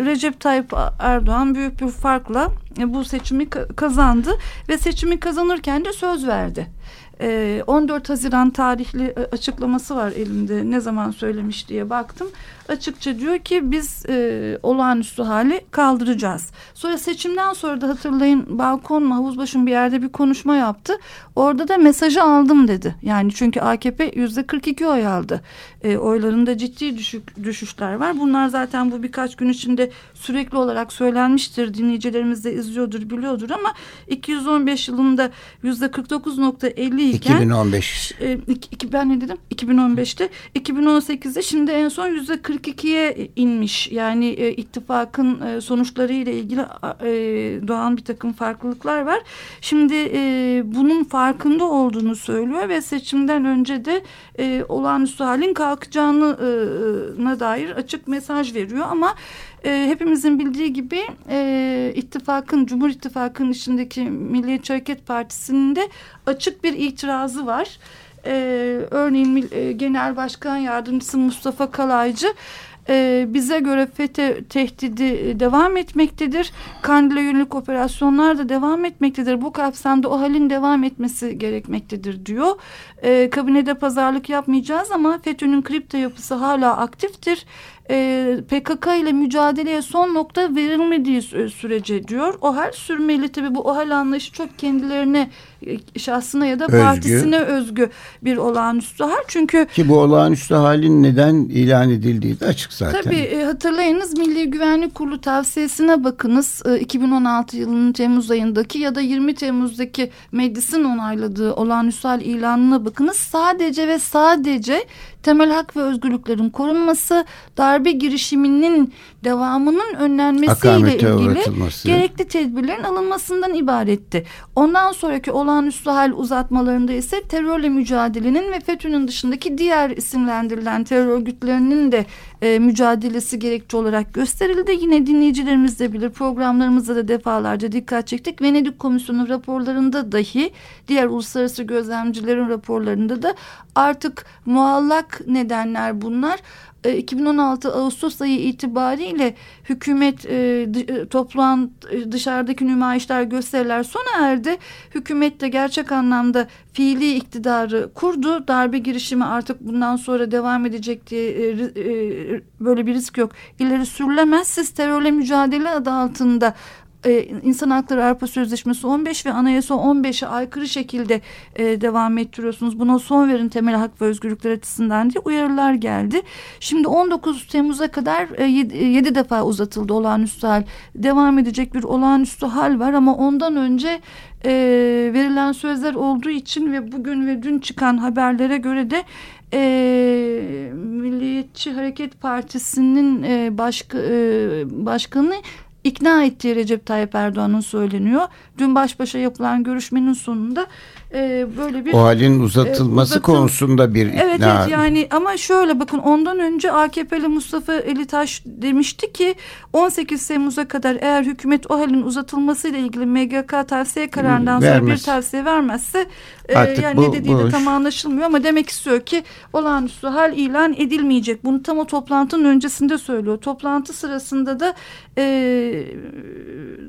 [SPEAKER 3] Recep Tayyip Erdoğan büyük bir farkla e, bu seçimi kazandı ve seçimi kazanırken de söz verdi. 14 Haziran tarihli açıklaması var elimde ne zaman söylemiş diye baktım açıkça diyor ki biz e, olağanüstü hali kaldıracağız. Sonra seçimden sonra da hatırlayın balkon mu havuz başım bir yerde bir konuşma yaptı. Orada da mesajı aldım dedi. Yani çünkü AKP yüzde 42 oy aldı. E, oylarında ciddi düşük, düşüşler var. Bunlar zaten bu birkaç gün içinde sürekli olarak söylenmiştir. Dinleyicilerimiz de izliyordur biliyordur ama 215 yılında yüzde 49.50 iken
[SPEAKER 2] 2015
[SPEAKER 3] e, iki, ben ne dedim 2015'te 2018'de şimdi en son yüzde 40 42'ye inmiş. Yani e, ittifakın e, sonuçları ile ilgili e, doğan bir takım farklılıklar var. Şimdi e, bunun farkında olduğunu söylüyor ve seçimden önce de e, olağanüstü halin kalkacağına dair açık mesaj veriyor. Ama e, hepimizin bildiği gibi e, ittifakın, Cumhur İttifakı'nın içindeki Milliyetçi Hareket Partisi'nin de açık bir itirazı var. E, örneğin e, Genel Başkan Yardımcısı Mustafa Kalaycı e, bize göre FETÖ tehdidi e, devam etmektedir. Kandil'e yönelik operasyonlar da devam etmektedir. Bu kapsamda o halin devam etmesi gerekmektedir diyor. E, kabinede pazarlık yapmayacağız ama FETÖ'nün kripto yapısı hala aktiftir e, PKK ile mücadeleye son nokta verilmediği sürece diyor. OHAL sürmeli tabi bu OHAL anlayışı çok kendilerine şahsına ya da özgü. partisine özgü bir olağanüstü hal. Çünkü
[SPEAKER 2] ki bu olağanüstü halin neden ilan edildiği de açık zaten.
[SPEAKER 3] Tabii e, hatırlayınız Milli Güvenlik Kurulu tavsiyesine bakınız. E, 2016 yılının Temmuz ayındaki ya da 20 Temmuz'daki meclisin onayladığı olağanüstü hal ilanına bakınız. Sadece ve sadece temel hak ve özgürlüklerin korunması, darbe girişiminin devamının önlenmesiyle ilgili gerekli tedbirlerin alınmasından ibaretti. Ondan sonraki olağanüstü hal uzatmalarında ise terörle mücadelenin ve FETÖ'nün dışındaki diğer isimlendirilen terör örgütlerinin de e, mücadelesi gerekçe olarak gösterildi. Yine dinleyicilerimiz de bilir programlarımızda da defalarca dikkat çektik. Venedik Komisyonu raporlarında dahi diğer uluslararası gözlemcilerin raporlarında da artık muallak nedenler bunlar 2016 e, Ağustos ayı itibariyle hükümet e, e toplan e, dışarıdaki nümayişler gösteriler sona erdi. Hükümet de gerçek anlamda fiili iktidarı kurdu. Darbe girişimi artık bundan sonra devam edecek diye e, e, böyle bir risk yok. İleri sürülemez. Siz terörle mücadele adı altında e, İnsan Hakları Avrupa Sözleşmesi 15 ve Anayasa 15'e aykırı şekilde e, devam ettiriyorsunuz. Buna son verin temel hak ve özgürlükler açısından diye uyarılar geldi. Şimdi 19 Temmuz'a kadar e, 7, 7 defa uzatıldı olağanüstü hal. Devam edecek bir olağanüstü hal var ama ondan önce e, verilen sözler olduğu için ve bugün ve dün çıkan haberlere göre de e, Milliyetçi Hareket Partisi'nin e, başka, e, başkanı ikna ettiği Recep Tayyip Erdoğan'ın söyleniyor. Dün baş başa yapılan görüşmenin sonunda e, böyle bir...
[SPEAKER 2] O halin uzatılması e, uzatıl... konusunda bir ikna.
[SPEAKER 3] Evet, evet yani ama şöyle bakın ondan önce AKP'li Mustafa Elitaş demişti ki 18 Temmuz'a kadar eğer hükümet o halin uzatılmasıyla ilgili MGK tavsiye kararından Vermez. sonra bir tavsiye vermezse e, yani bu, ne dediği de tam anlaşılmıyor ama demek istiyor ki olağanüstü hal ilan edilmeyecek. Bunu tam o toplantının öncesinde söylüyor. Toplantı sırasında da e,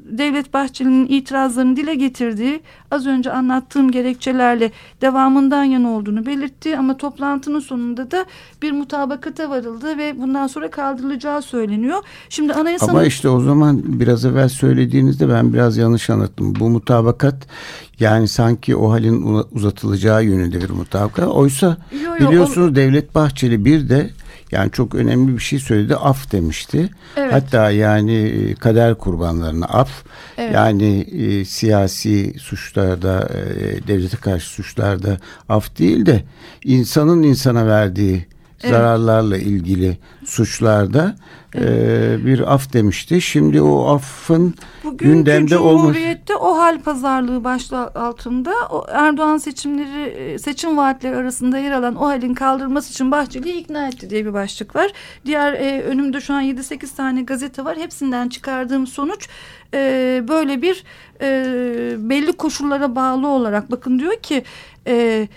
[SPEAKER 3] Devlet Bahçeli'nin itirazlarını dile getirdiği az önce anlattığım gerekçelerle devamından yana olduğunu belirtti ama toplantının sonunda da bir mutabakata varıldı ve bundan sonra kaldırılacağı söyleniyor. Şimdi anayasanın...
[SPEAKER 2] Ama işte o zaman biraz evvel söylediğinizde ben biraz yanlış anlattım. Bu mutabakat yani sanki o halin uzatılacağı yönünde bir mutabakat. Oysa yo, yo, biliyorsunuz o... Devlet Bahçeli bir de yani çok önemli bir şey söyledi. Af demişti. Evet. Hatta yani e, kader kurbanlarına af. Evet. Yani e, siyasi suçlarda, e, devlete karşı suçlarda af değil de insanın insana verdiği evet. zararlarla ilgili suçlarda evet. e, bir af demişti. Şimdi o affın Bugünkü gündemde olması...
[SPEAKER 3] Cumhuriyet'te o hal pazarlığı başlığı altında o Erdoğan seçimleri seçim vaatleri arasında yer alan o halin kaldırılması için Bahçeli'yi ikna etti diye bir başlık var. Diğer e, önümde şu an 7-8 tane gazete var. Hepsinden çıkardığım sonuç e, böyle bir e, belli koşullara bağlı olarak bakın diyor ki e,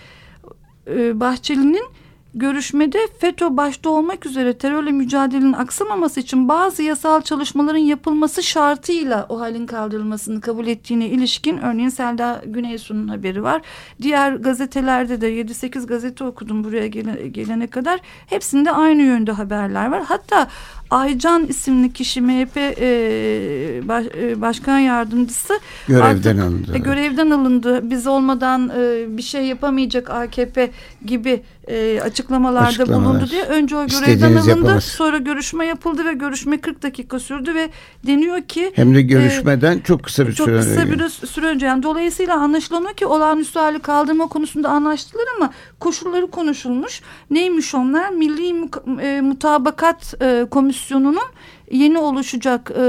[SPEAKER 3] e, Bahçeli'nin Görüşmede FETÖ başta olmak üzere terörle mücadelenin aksamaması için bazı yasal çalışmaların yapılması şartıyla o halin kaldırılmasını kabul ettiğine ilişkin örneğin Selda Güneysu'nun haberi var. Diğer gazetelerde de 7-8 gazete okudum buraya gelene kadar. Hepsinde aynı yönde haberler var. Hatta Aycan isimli kişi MHP e, baş, e, başkan yardımcısı
[SPEAKER 2] görevden artık, alındı.
[SPEAKER 3] E, görevden alındı. Biz olmadan e, bir şey yapamayacak AKP gibi e, açıklamalarda Açıklamalar. bulundu diye. Önce o görevden alındı. Yapamaz. Sonra görüşme yapıldı ve görüşme 40 dakika sürdü ve deniyor ki
[SPEAKER 2] hem de görüşmeden e, çok kısa bir
[SPEAKER 3] çok
[SPEAKER 2] süre
[SPEAKER 3] kısa bir süre önce. Yani dolayısıyla anlaşılanıyor ki olağanüstü hali kaldırma konusunda anlaştılar ama koşulları konuşulmuş. Neymiş onlar? Milli e, Mutabakat e, Komisyonu Komisyonu'nun yeni oluşacak e,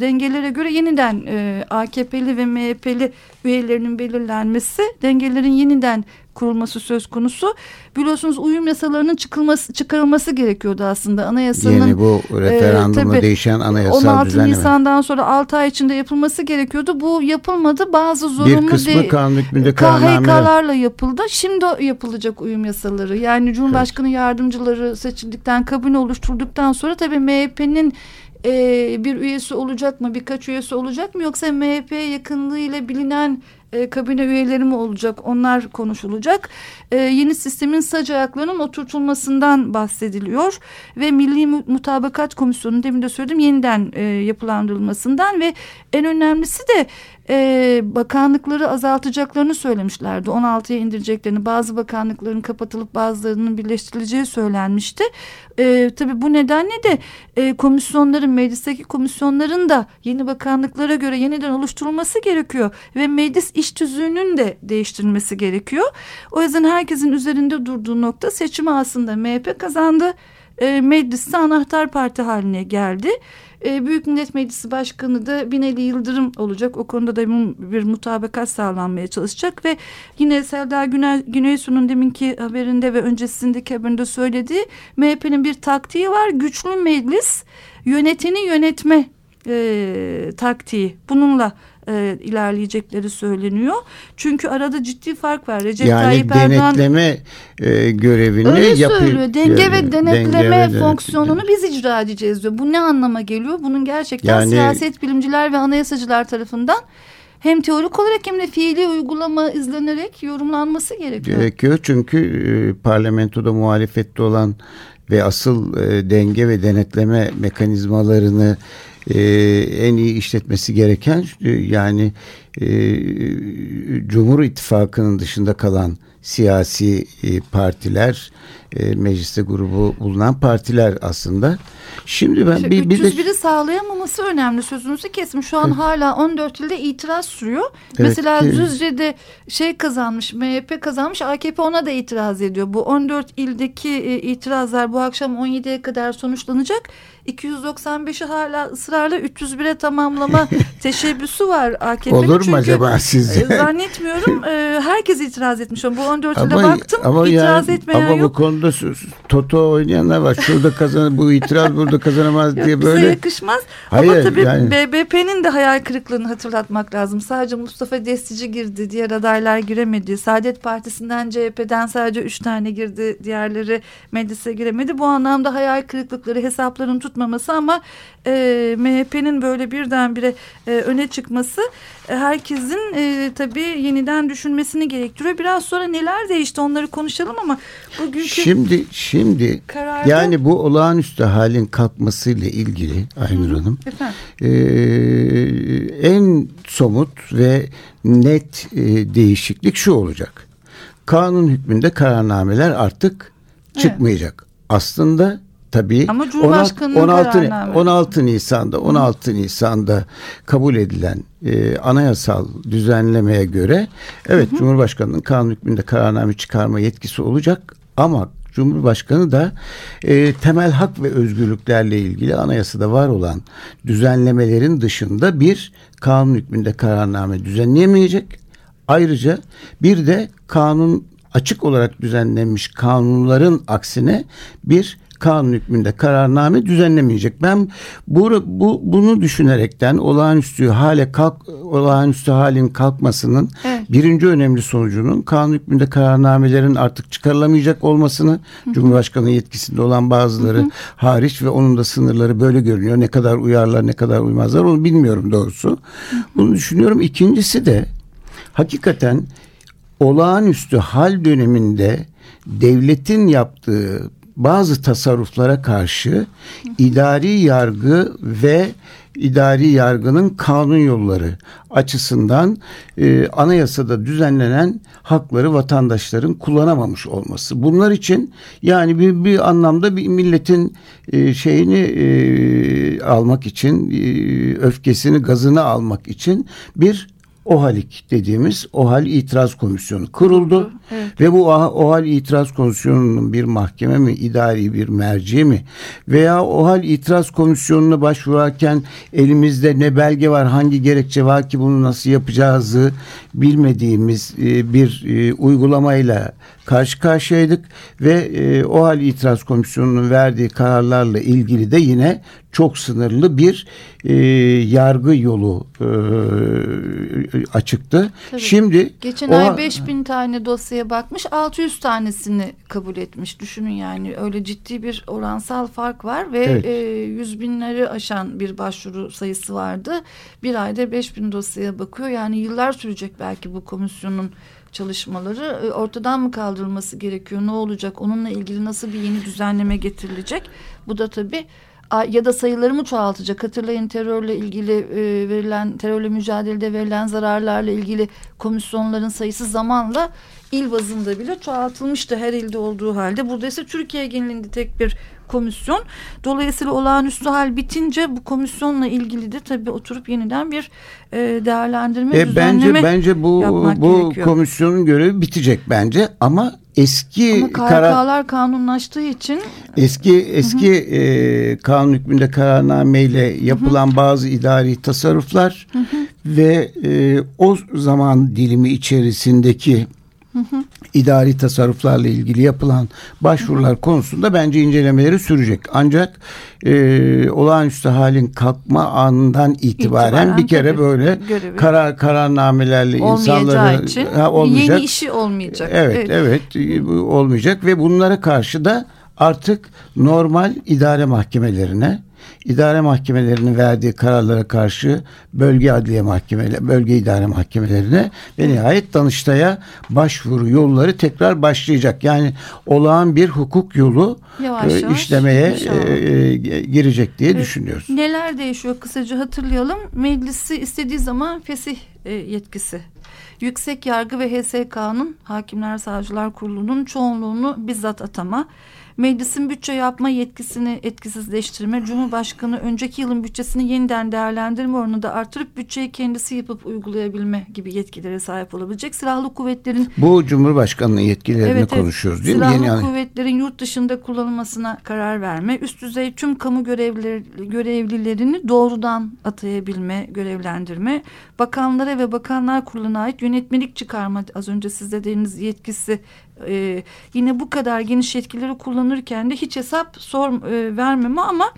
[SPEAKER 3] dengelere göre yeniden e, AKP'li ve MHP'li üyelerinin belirlenmesi, dengelerin yeniden kurulması söz konusu. Biliyorsunuz uyum yasalarının çıkılması, çıkarılması gerekiyordu aslında anayasanın.
[SPEAKER 2] Yeni bu referandumla e, değişen anayasal 16 düzenleme.
[SPEAKER 3] Nisan'dan sonra 6 ay içinde yapılması gerekiyordu. Bu yapılmadı. Bazı zorunlu
[SPEAKER 2] bir kısmı de, kanun hükmünde KHK'larla
[SPEAKER 3] yapıldı. Şimdi yapılacak uyum yasaları. Yani Cumhurbaşkanı evet. yardımcıları seçildikten, kabine oluşturduktan sonra tabii MHP'nin e, bir üyesi olacak mı, birkaç üyesi olacak mı yoksa MHP yakınlığıyla bilinen e, kabine üyeleri mi olacak onlar konuşulacak. E, yeni sistemin sac ayaklarının oturtulmasından bahsediliyor ve Milli Mutabakat Komisyonu demin de söyledim yeniden e, yapılandırılmasından ve en önemlisi de e, bakanlıkları azaltacaklarını söylemişlerdi. 16'ya indireceklerini bazı bakanlıkların kapatılıp bazılarının birleştirileceği söylenmişti. E, tabii bu nedenle de e, komisyonların meclisteki komisyonların da yeni bakanlıklara göre yeniden oluşturulması gerekiyor ve meclis iş tüzüğünün de değiştirilmesi gerekiyor. O yüzden herkesin üzerinde durduğu nokta seçimi aslında MHP kazandı. E, mecliste anahtar parti haline geldi. E, Büyük Millet Meclisi Başkanı da Binali Yıldırım olacak. O konuda da bir mutabakat sağlanmaya çalışacak ve yine Selda Güney, Güneysu'nun deminki haberinde ve öncesindeki haberinde söylediği MHP'nin bir taktiği var. Güçlü meclis yöneteni yönetme e, taktiği. Bununla e, ilerleyecekleri söyleniyor. Çünkü arada ciddi fark var. Recep
[SPEAKER 2] yani
[SPEAKER 3] Tayyip
[SPEAKER 2] Erdoğan denetleme e, görevini
[SPEAKER 3] öyle
[SPEAKER 2] yapıyor.
[SPEAKER 3] söylüyor. Denge
[SPEAKER 2] yani,
[SPEAKER 3] ve denetleme
[SPEAKER 2] denge ve
[SPEAKER 3] fonksiyonunu biz icra edeceğiz diyor. Bu ne anlama geliyor? Bunun gerçekten
[SPEAKER 2] Yani-
[SPEAKER 3] siyaset bilimciler ve anayasacılar tarafından hem teorik olarak hem de fiili uygulama izlenerek yorumlanması gerekiyor.
[SPEAKER 2] gerekiyor. Çünkü e, parlamentoda muhalefette olan ve asıl e, denge ve denetleme mekanizmalarını e, en iyi işletmesi gereken e, yani e, Cumhur İttifakı'nın dışında kalan siyasi e, partiler, e, mecliste grubu bulunan partiler aslında. Şimdi ben
[SPEAKER 3] İşte
[SPEAKER 2] bir, bir de
[SPEAKER 3] 301'i sağlayamaması önemli sözünüzü kesim. Şu an hala 14 ilde itiraz sürüyor.
[SPEAKER 2] Evet,
[SPEAKER 3] Mesela Düzce'de şey kazanmış, MHP kazanmış, AKP ona da itiraz ediyor. Bu 14 ildeki e, itirazlar bu akşam 17'ye kadar sonuçlanacak. 295'i hala ısrarla 301'e tamamlama teşebbüsü var AKP'nin.
[SPEAKER 2] olur mu
[SPEAKER 3] Çünkü,
[SPEAKER 2] acaba sizce?
[SPEAKER 3] e, Zannetmiyorum. E, herkes itiraz etmiş. Bu 14 ilde baktım.
[SPEAKER 2] ama
[SPEAKER 3] itiraz
[SPEAKER 2] yani,
[SPEAKER 3] etmeyen
[SPEAKER 2] ama
[SPEAKER 3] yok.
[SPEAKER 2] bu konuda s- Toto oynayanlar var. Şurada kazan bu itiraz burada kazanamaz diye
[SPEAKER 3] bize
[SPEAKER 2] böyle.
[SPEAKER 3] yakışmaz. Ama
[SPEAKER 2] Hayır,
[SPEAKER 3] tabii
[SPEAKER 2] yani-
[SPEAKER 3] BBP'nin de hayal kırıklığını hatırlatmak lazım. Sadece Mustafa Destici girdi, diğer adaylar giremedi. Saadet Partisi'nden CHP'den sadece üç tane girdi, diğerleri meclise giremedi. Bu anlamda hayal kırıklıkları, hesapların tutmaması ama e, MHP'nin böyle birdenbire e, öne çıkması e, herkesin e, tabii yeniden düşünmesini gerektiriyor. Biraz sonra neler değişti onları konuşalım ama bugünkü
[SPEAKER 2] Şimdi şimdi
[SPEAKER 3] kararda...
[SPEAKER 2] yani bu olağanüstü halin kalkmasıyla ilgili Aynur Hanım
[SPEAKER 3] Efendim?
[SPEAKER 2] e, en somut ve net e, değişiklik şu olacak. Kanun hükmünde kararnameler artık çıkmayacak. Aslında tabii
[SPEAKER 3] Ama Cumhurbaşkanı'nın
[SPEAKER 2] 16,
[SPEAKER 3] kararnamesi.
[SPEAKER 2] 16 Nisan'da 16 Nisan'da kabul edilen e, anayasal düzenlemeye göre evet Cumhurbaşkanı'nın kanun hükmünde kararname çıkarma yetkisi olacak ama Cumhurbaşkanı da e, temel hak ve özgürlüklerle ilgili anayasada var olan düzenlemelerin dışında bir kanun hükmünde kararname düzenleyemeyecek. Ayrıca bir de kanun açık olarak düzenlenmiş kanunların aksine bir kanun hükmünde kararname düzenlemeyecek. Ben bu, bu bunu düşünerekten olağanüstü hale kalk olağanüstü halin kalkmasının
[SPEAKER 3] Evet.
[SPEAKER 2] birinci önemli sonucunun kanun hükmünde kararnamelerin artık çıkarılamayacak olmasını Cumhurbaşkanı yetkisinde olan bazıları hariç ve onun da sınırları böyle görünüyor. Ne kadar uyarlar ne kadar uymazlar onu bilmiyorum doğrusu. Bunu düşünüyorum. İkincisi de hakikaten olağanüstü hal döneminde devletin yaptığı bazı tasarruflara karşı idari yargı ve idari yargının kanun yolları açısından e, anayasada düzenlenen hakları vatandaşların kullanamamış olması. Bunlar için yani bir, bir anlamda bir milletin e, şeyini e, almak için e, öfkesini gazını almak için bir OHALİK dediğimiz OHAL İtiraz Komisyonu kuruldu.
[SPEAKER 3] Evet.
[SPEAKER 2] Ve bu OHAL İtiraz Komisyonu'nun bir mahkeme mi, idari bir merci mi veya OHAL İtiraz Komisyonu'na başvurarken elimizde ne belge var, hangi gerekçe var ki bunu nasıl yapacağızı bilmediğimiz e, bir e, uygulamayla karşı karşıyaydık ve e, OHAL İtiraz Komisyonu'nun verdiği kararlarla ilgili de yine çok sınırlı bir e, yargı yolu e, açıktı.
[SPEAKER 3] Tabii.
[SPEAKER 2] Şimdi
[SPEAKER 3] Geçen
[SPEAKER 2] o-
[SPEAKER 3] ay 5000 tane dosyaya bakmış 600 tanesini kabul etmiş. Düşünün yani öyle ciddi bir oransal fark var ve
[SPEAKER 2] Evet.
[SPEAKER 3] e, yüz binleri aşan bir başvuru sayısı vardı. Bir ayda 5000 dosyaya bakıyor. Yani yıllar sürecek belki bu komisyonun çalışmaları E, ortadan mı kaldırılması gerekiyor? Ne olacak? Onunla ilgili nasıl bir yeni düzenleme getirilecek? Bu da tabii ya da sayıları mı çoğaltacak? Hatırlayın terörle ilgili e, verilen terörle mücadelede verilen zararlarla ilgili komisyonların sayısı zamanla il bazında bile çoğaltılmıştı her ilde olduğu halde. Burada ise Türkiye genelinde tek bir komisyon. Dolayısıyla olağanüstü hal bitince bu komisyonla ilgili de tabii oturup yeniden bir e, değerlendirme,
[SPEAKER 2] E,
[SPEAKER 3] düzenleme
[SPEAKER 2] bence bence bu bu
[SPEAKER 3] gerekiyor.
[SPEAKER 2] komisyonun görevi bitecek bence ama eski
[SPEAKER 3] Ama KHK'lar kanunlaştığı için
[SPEAKER 2] eski eski e, kanun hükmünde kararnameyle yapılan hı hı. bazı idari tasarruflar hı hı. ve e, o zaman dilimi içerisindeki Hı hı. idari tasarruflarla ilgili yapılan başvurular hı hı. konusunda bence incelemeleri sürecek. Ancak e, olağanüstü halin kalkma anından itibaren, itibaren bir kere böyle görevi. karar kararnamelerle insanları
[SPEAKER 3] için ha, olmayacak. Yeni işi olmayacak.
[SPEAKER 2] Evet, evet, evet olmayacak ve bunlara karşı da artık normal idare mahkemelerine idare mahkemelerinin verdiği kararlara karşı bölge adliye mahkemeleri, bölge idare mahkemelerine ve nihayet Danıştay'a başvuru yolları tekrar başlayacak. Yani olağan bir hukuk yolu yavaş, e, işlemeye e, e, girecek diye evet. düşünüyoruz.
[SPEAKER 3] Neler değişiyor kısaca hatırlayalım. Meclisi istediği zaman fesih e, yetkisi Yüksek Yargı ve HSK'nın Hakimler Savcılar Kurulu'nun çoğunluğunu bizzat atama, Meclisin bütçe yapma yetkisini etkisizleştirme, Cumhurbaşkanı önceki yılın bütçesini yeniden değerlendirme oranını da artırıp bütçeyi kendisi yapıp uygulayabilme gibi yetkilere sahip olabilecek. Silahlı kuvvetlerin...
[SPEAKER 2] Bu Cumhurbaşkanı'nın yetkilerini evet, konuşuyoruz değil
[SPEAKER 3] silahlı
[SPEAKER 2] mi?
[SPEAKER 3] Silahlı kuvvetlerin yurt dışında kullanılmasına karar verme, üst düzey tüm kamu görevlileri, görevlilerini doğrudan atayabilme, görevlendirme, bakanlara ve bakanlar kuruluna ait yönetmelik çıkarma, az önce siz dediğiniz yetkisi e, yine bu kadar geniş yetkileri kullanırken de hiç hesap sor e, vermeme ama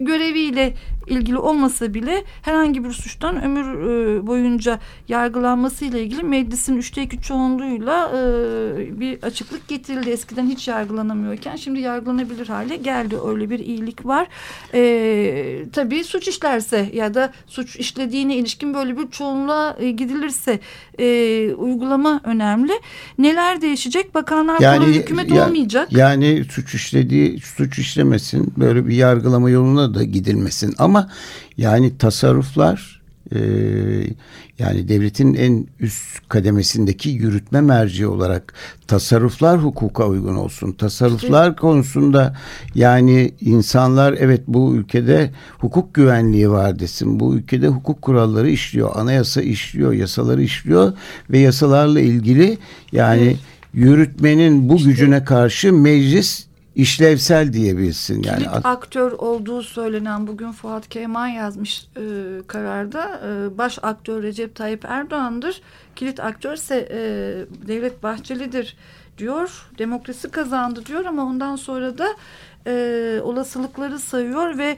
[SPEAKER 3] göreviyle ilgili olmasa bile herhangi bir suçtan ömür e, boyunca yargılanması ile ilgili meclisin üçte iki çoğunluğuyla e, bir açıklık getirildi. Eskiden hiç yargılanamıyorken şimdi yargılanabilir hale geldi. Öyle bir iyilik var. E, tabii suç işlerse ya da suç işlediğine ilişkin böyle bir çoğunluğa e, gidilirse e, uygulama önemli. Neler değişecek? Bakanlar yani, kurulu hükümet ya, olmayacak.
[SPEAKER 2] Yani suç işlediği suç işlemesin böyle bir yargılama yoluna da gidilmesin ama ama yani tasarruflar e, yani devletin en üst kademesindeki yürütme merci olarak tasarruflar hukuka uygun olsun. Tasarruflar konusunda yani insanlar evet bu ülkede hukuk güvenliği var desin. Bu ülkede hukuk kuralları işliyor, anayasa işliyor, yasaları işliyor ve yasalarla ilgili yani yürütmenin bu gücüne karşı meclis işlevsel diyebilsin. Yani
[SPEAKER 3] Kilit aktör olduğu söylenen bugün Fuat Keyman yazmış e, kararda e, baş aktör Recep Tayyip Erdoğan'dır. Kilit aktör ise e, Devlet Bahçeli'dir diyor. Demokrasi kazandı diyor ama ondan sonra da e, olasılıkları sayıyor ve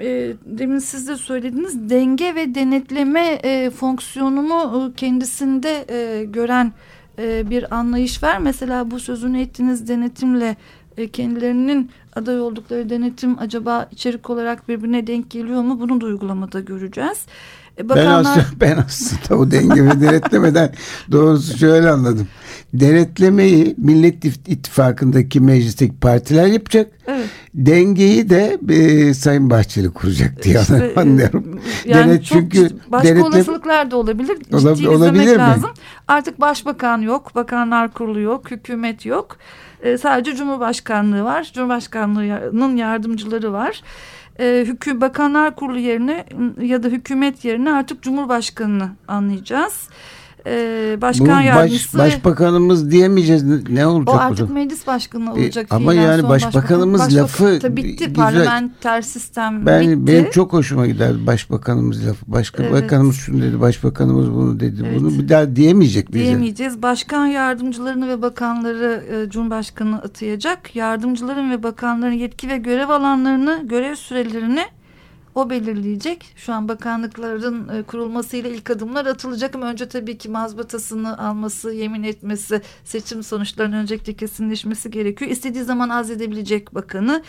[SPEAKER 3] e, demin siz de söylediğiniz denge ve denetleme e, fonksiyonunu e, kendisinde e, gören e, bir anlayış var. Mesela bu sözünü ettiğiniz denetimle e, kendilerinin aday oldukları denetim acaba içerik olarak birbirine denk geliyor mu? Bunu da uygulamada göreceğiz.
[SPEAKER 2] Bakanlar... Ben, aslında, ben aslında o dengemi denetlemeden doğrusu şöyle anladım. Denetlemeyi Millet İttifakı'ndaki meclisteki partiler yapacak. Evet. Dengeyi de e, Sayın Bahçeli kuracak diye işte, anlıyorum.
[SPEAKER 3] Yani Denet, çok çünkü başka denetleme... olasılıklar da olabilir. Olab Ciddi olabilir mi? lazım. Artık başbakan yok, bakanlar kurulu yok, hükümet yok. E, sadece Cumhurbaşkanlığı var. Cumhurbaşkanlığının yardımcıları var. E, hükü Bakanlar Kurulu yerine ya da hükümet yerine artık Cumhurbaşkanını anlayacağız e, başkan Bu baş,
[SPEAKER 2] yardımcısı. Başbakanımız diyemeyeceğiz. Ne olacak?
[SPEAKER 3] O artık bu? meclis başkanı e, olacak.
[SPEAKER 2] E, ama yani başbakanımız başbakan, lafı
[SPEAKER 3] başbakan, bitti. Güzel. Parlamenter sistem
[SPEAKER 2] ben,
[SPEAKER 3] bitti.
[SPEAKER 2] Benim çok hoşuma gider başbakanımız lafı. Başbakanımız evet. şunu dedi, başbakanımız bunu dedi. Evet. Bunu bir daha diyemeyecek
[SPEAKER 3] bize. Diyemeyeceğiz. Başkan yardımcılarını ve bakanları e, Cumhurbaşkanı atayacak. Yardımcıların ve bakanların yetki ve görev alanlarını, görev sürelerini o belirleyecek. Şu an bakanlıkların e, kurulmasıyla ilk adımlar atılacak ama önce tabii ki mazbatasını alması, yemin etmesi, seçim sonuçlarının öncelikle kesinleşmesi gerekiyor. İstediği zaman edebilecek bakanı.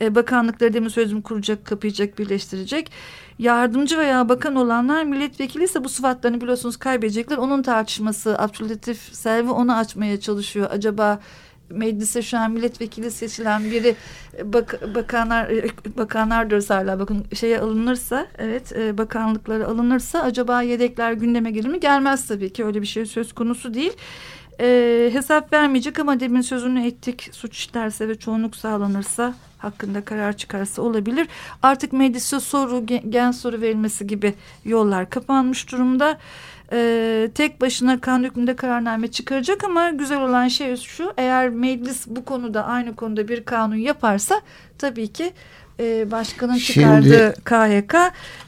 [SPEAKER 3] E, bakanlıkları demin sözüm kuracak, kapayacak, birleştirecek. Yardımcı veya bakan olanlar milletvekili ise bu sıfatlarını biliyorsunuz kaybedecekler. Onun tartışması Abdülhatif Selvi onu açmaya çalışıyor. Acaba meclise şu an milletvekili seçilen biri bak, bakanlar bakanlar diyoruz hala bakın şeye alınırsa evet e, bakanlıkları alınırsa acaba yedekler gündeme gelir mi? Gelmez tabii ki öyle bir şey söz konusu değil. E, hesap vermeyecek ama demin sözünü ettik suç işlerse ve çoğunluk sağlanırsa hakkında karar çıkarsa olabilir. Artık meclise soru gen soru verilmesi gibi yollar kapanmış durumda. E, tek başına kanun hükmünde kararname çıkaracak ama güzel olan şey şu eğer meclis bu konuda aynı konuda bir kanun yaparsa tabii ki e, başkanın çıkardığı şimdi, KHK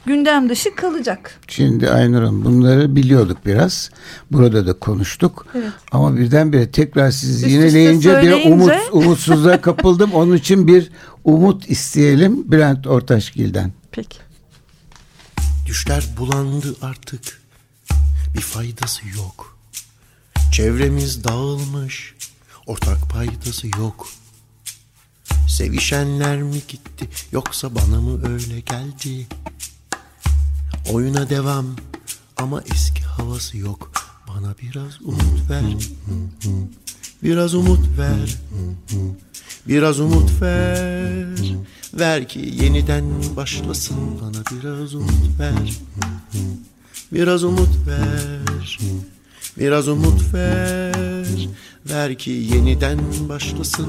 [SPEAKER 3] gündem dışı kalacak.
[SPEAKER 2] Şimdi Aynur Hanım bunları biliyorduk biraz. Burada da konuştuk. Evet. Ama birdenbire tekrar siz Üst yineleyince bir umut, umutsuzluğa kapıldım. Onun için bir umut isteyelim Bülent Ortaşgil'den.
[SPEAKER 3] Peki.
[SPEAKER 5] Düşler bulandı artık. Bir faydası yok. Çevremiz dağılmış. Ortak paydası yok. Sevişenler mi gitti yoksa bana mı öyle geldi? Oyuna devam ama eski havası yok. Bana biraz umut ver. Biraz umut ver. Biraz umut ver. Ver ki yeniden başlasın bana biraz umut ver. Biraz umut ver. Biraz umut ver. Ver ki yeniden başlasın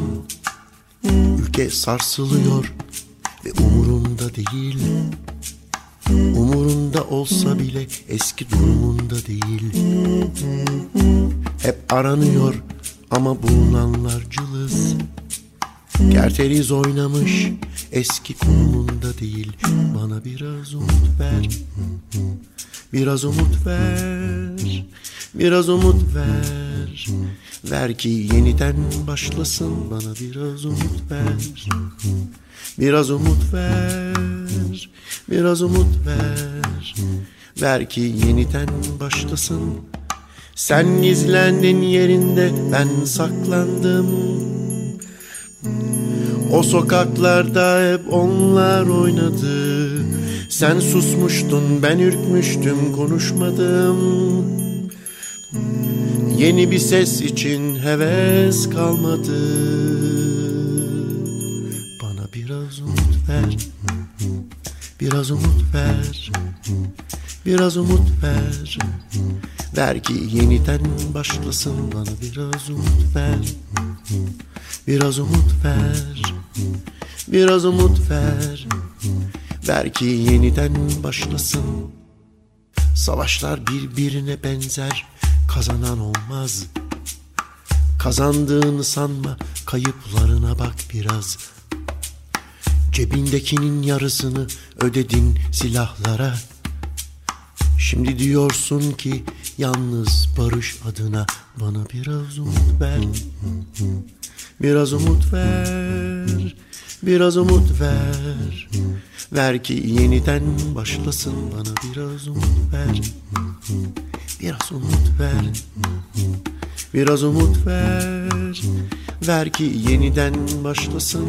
[SPEAKER 5] Ülke sarsılıyor ve umurunda değil Umurunda olsa bile eski durumunda değil Hep aranıyor ama bulunanlar cılız Kerteriz oynamış eski konumunda değil. Bana biraz umut ver. Biraz umut ver. Biraz umut ver. Ver ki yeniden başlasın. Bana biraz umut ver. Biraz umut ver. Biraz umut ver. Ver ki yeniden başlasın. Sen izlendin yerinde Ben saklandım O sokaklarda hep onlar oynadı. Sen susmuştun ben ürkmüştüm konuşmadım. Yeni bir ses için heves kalmadı. Bana biraz umut ver. Biraz umut ver Biraz umut ver. Ver ki yeniden başlasın Bana biraz umut ver. Biraz umut ver. Biraz umut ver. Ver ki yeniden başlasın. Savaşlar birbirine benzer. Kazanan olmaz. Kazandığını sanma, kayıplarına bak biraz. Cebindekinin yarısını ödedin silahlara. Şimdi diyorsun ki yalnız barış adına bana biraz umut ver. Biraz umut ver. Biraz umut ver. Ver ki yeniden başlasın bana biraz umut ver. Biraz umut ver Biraz umut ver Ver ki yeniden başlasın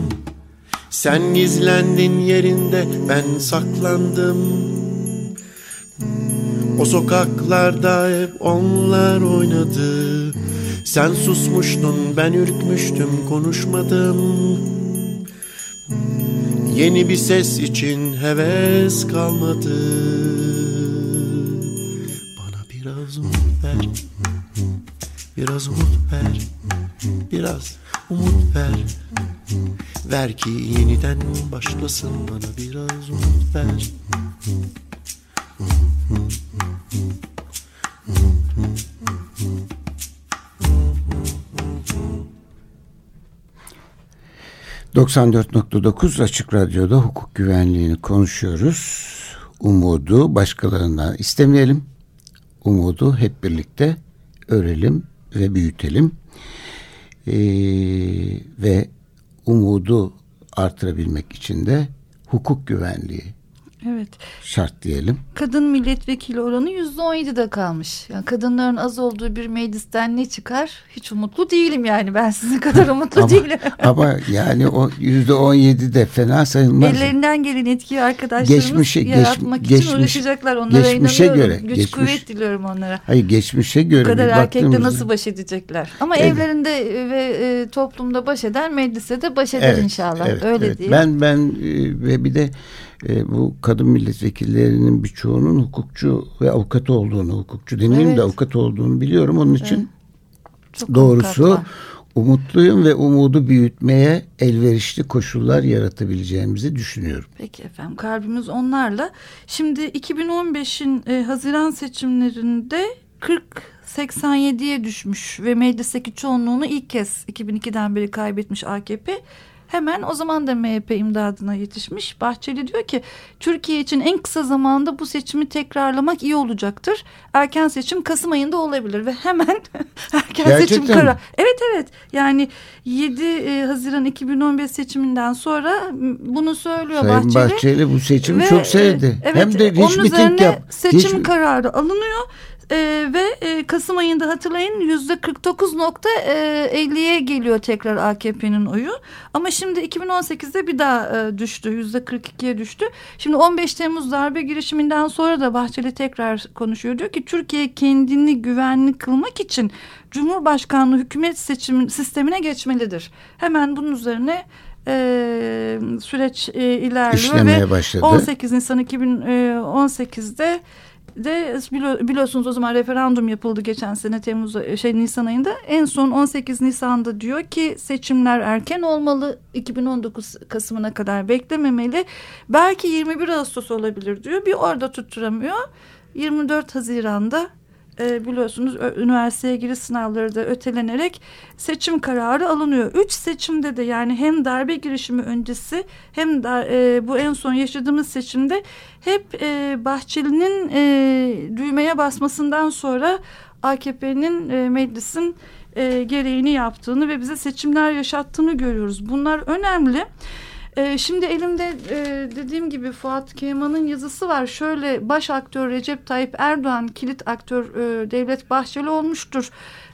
[SPEAKER 5] Sen gizlendin yerinde Ben saklandım O sokaklarda hep onlar oynadı. Sen susmuştun ben ürkmüştüm konuşmadım. Yeni bir ses için heves kalmadı. Biraz umut ver Biraz umut ver Biraz umut ver. Ver ki yeniden başlasın bana biraz umut ver
[SPEAKER 2] ...94.9 Açık Radyo'da hukuk güvenliğini konuşuyoruz. Umudu başkalarından istemeyelim umudu hep birlikte örelim ve büyütelim. Ee, ve umudu artırabilmek için de hukuk güvenliği
[SPEAKER 3] Evet.
[SPEAKER 2] Şart diyelim.
[SPEAKER 3] Kadın milletvekili oranı yüzde on yedide kalmış. Yani kadınların az olduğu bir meclisten ne çıkar? Hiç umutlu değilim yani. Ben sizin kadar umutlu
[SPEAKER 2] ama,
[SPEAKER 3] değilim.
[SPEAKER 2] ama yani o yüzde on yedi de fena sayılmaz.
[SPEAKER 3] Ellerinden gelen etkiyi arkadaşlarımız geçmişe, yaratmak geç, için geçmiş, uğraşacaklar. Onlara geçmişe inanıyorum. Göre, Güç geçmiş, kuvvet diliyorum onlara.
[SPEAKER 2] Hayır geçmişe göre. Bu
[SPEAKER 3] kadar erkekle nasıl baş edecekler? Ama evet. evlerinde ve e, toplumda baş eden mecliste de baş eder evet, inşallah. Evet, Öyle evet. değil.
[SPEAKER 2] Ben ben e, ve bir de e, bu kadın milletvekillerinin birçoğunun hukukçu ve avukat olduğunu, hukukçu demeyeyim evet. de avukat olduğunu biliyorum. Onun için evet. doğrusu umutluyum ve umudu büyütmeye elverişli koşullar yaratabileceğimizi düşünüyorum.
[SPEAKER 3] Peki efendim kalbimiz onlarla. Şimdi 2015'in e, Haziran seçimlerinde 40 87'ye düşmüş ve meclisteki çoğunluğunu ilk kez 2002'den beri kaybetmiş AKP Hemen o zaman da MHP imdadına yetişmiş. Bahçeli diyor ki Türkiye için en kısa zamanda bu seçimi tekrarlamak iyi olacaktır. Erken seçim Kasım ayında olabilir ve hemen erken Gerçekten seçim karar. Evet evet yani 7 e, Haziran 2015 seçiminden sonra bunu söylüyor
[SPEAKER 2] Sayın
[SPEAKER 3] Bahçeli.
[SPEAKER 2] Bahçeli bu seçimi ve, çok sevdi. E,
[SPEAKER 3] evet, Hem de hiç onun üzerine yap. seçim hiç... kararı alınıyor e, ve e, Kasım ayında hatırlayın yüzde 49.50'ye geliyor tekrar AKP'nin oyu. Ama şimdi 2018'de bir daha e, düştü yüzde 42'ye düştü. Şimdi 15 Temmuz darbe girişiminden sonra da Bahçeli tekrar konuşuyor. Diyor ki Türkiye kendini güvenli kılmak için Cumhurbaşkanlığı hükümet seçim sistemine geçmelidir. Hemen bunun üzerine e, süreç e, ilerliyor İşlemeye ve başladı. 18 Nisan 2018'de de biliyorsunuz o zaman referandum yapıldı geçen sene Temmuz şey Nisan ayında. En son 18 Nisan'da diyor ki seçimler erken olmalı. 2019 Kasım'ına kadar beklememeli. Belki 21 Ağustos olabilir diyor. Bir orada tutturamıyor. 24 Haziran'da e, biliyorsunuz üniversiteye giriş sınavları da ötelenerek seçim kararı alınıyor. Üç seçimde de yani hem darbe girişimi öncesi hem de e, bu en son yaşadığımız seçimde hep e, Bahçeli'nin e, düğmeye basmasından sonra AKP'nin e, meclisin e, gereğini yaptığını ve bize seçimler yaşattığını görüyoruz. Bunlar önemli. Ee, şimdi elimde e, dediğim gibi Fuat Keman'ın yazısı var. Şöyle baş aktör Recep Tayyip Erdoğan kilit aktör e, Devlet Bahçeli olmuştur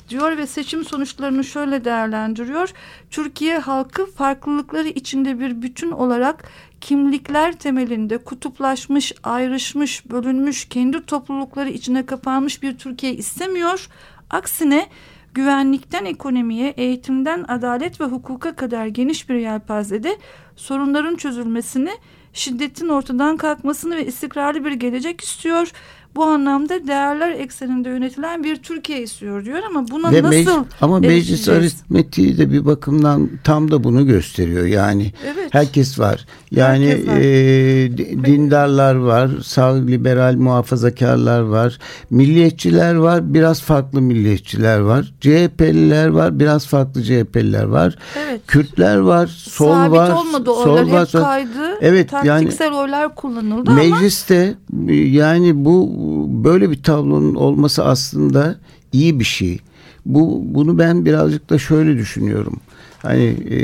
[SPEAKER 3] diyor ve seçim sonuçlarını şöyle değerlendiriyor. Türkiye halkı farklılıkları içinde bir bütün olarak kimlikler temelinde kutuplaşmış, ayrışmış, bölünmüş, kendi toplulukları içine kapanmış bir Türkiye istemiyor. Aksine güvenlikten ekonomiye, eğitimden adalet ve hukuka kadar geniş bir yelpazede sorunların çözülmesini, şiddetin ortadan kalkmasını ve istikrarlı bir gelecek istiyor bu anlamda değerler ekseninde yönetilen bir Türkiye istiyor diyor ama buna Ve nasıl mec
[SPEAKER 2] ama meclis aritmetiği de bir bakımdan tam da bunu gösteriyor. Yani evet. herkes var. Yani var. E, dindarlar var, sağ liberal muhafazakarlar var, milliyetçiler var, biraz farklı milliyetçiler var, CHP'liler var, biraz farklı CHP'liler var. Evet. Kürtler var, sol Sabit var.
[SPEAKER 3] olmadı oylar sol hep var. kaydı. Evet, Taktiksel yani, oylar kullanıldı
[SPEAKER 2] mecliste ama yani bu böyle bir tablonun olması aslında iyi bir şey. Bu bunu ben birazcık da şöyle düşünüyorum. Hani e,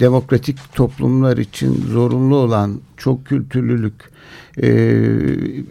[SPEAKER 2] demokratik toplumlar için zorunlu olan çok kültürlülük e,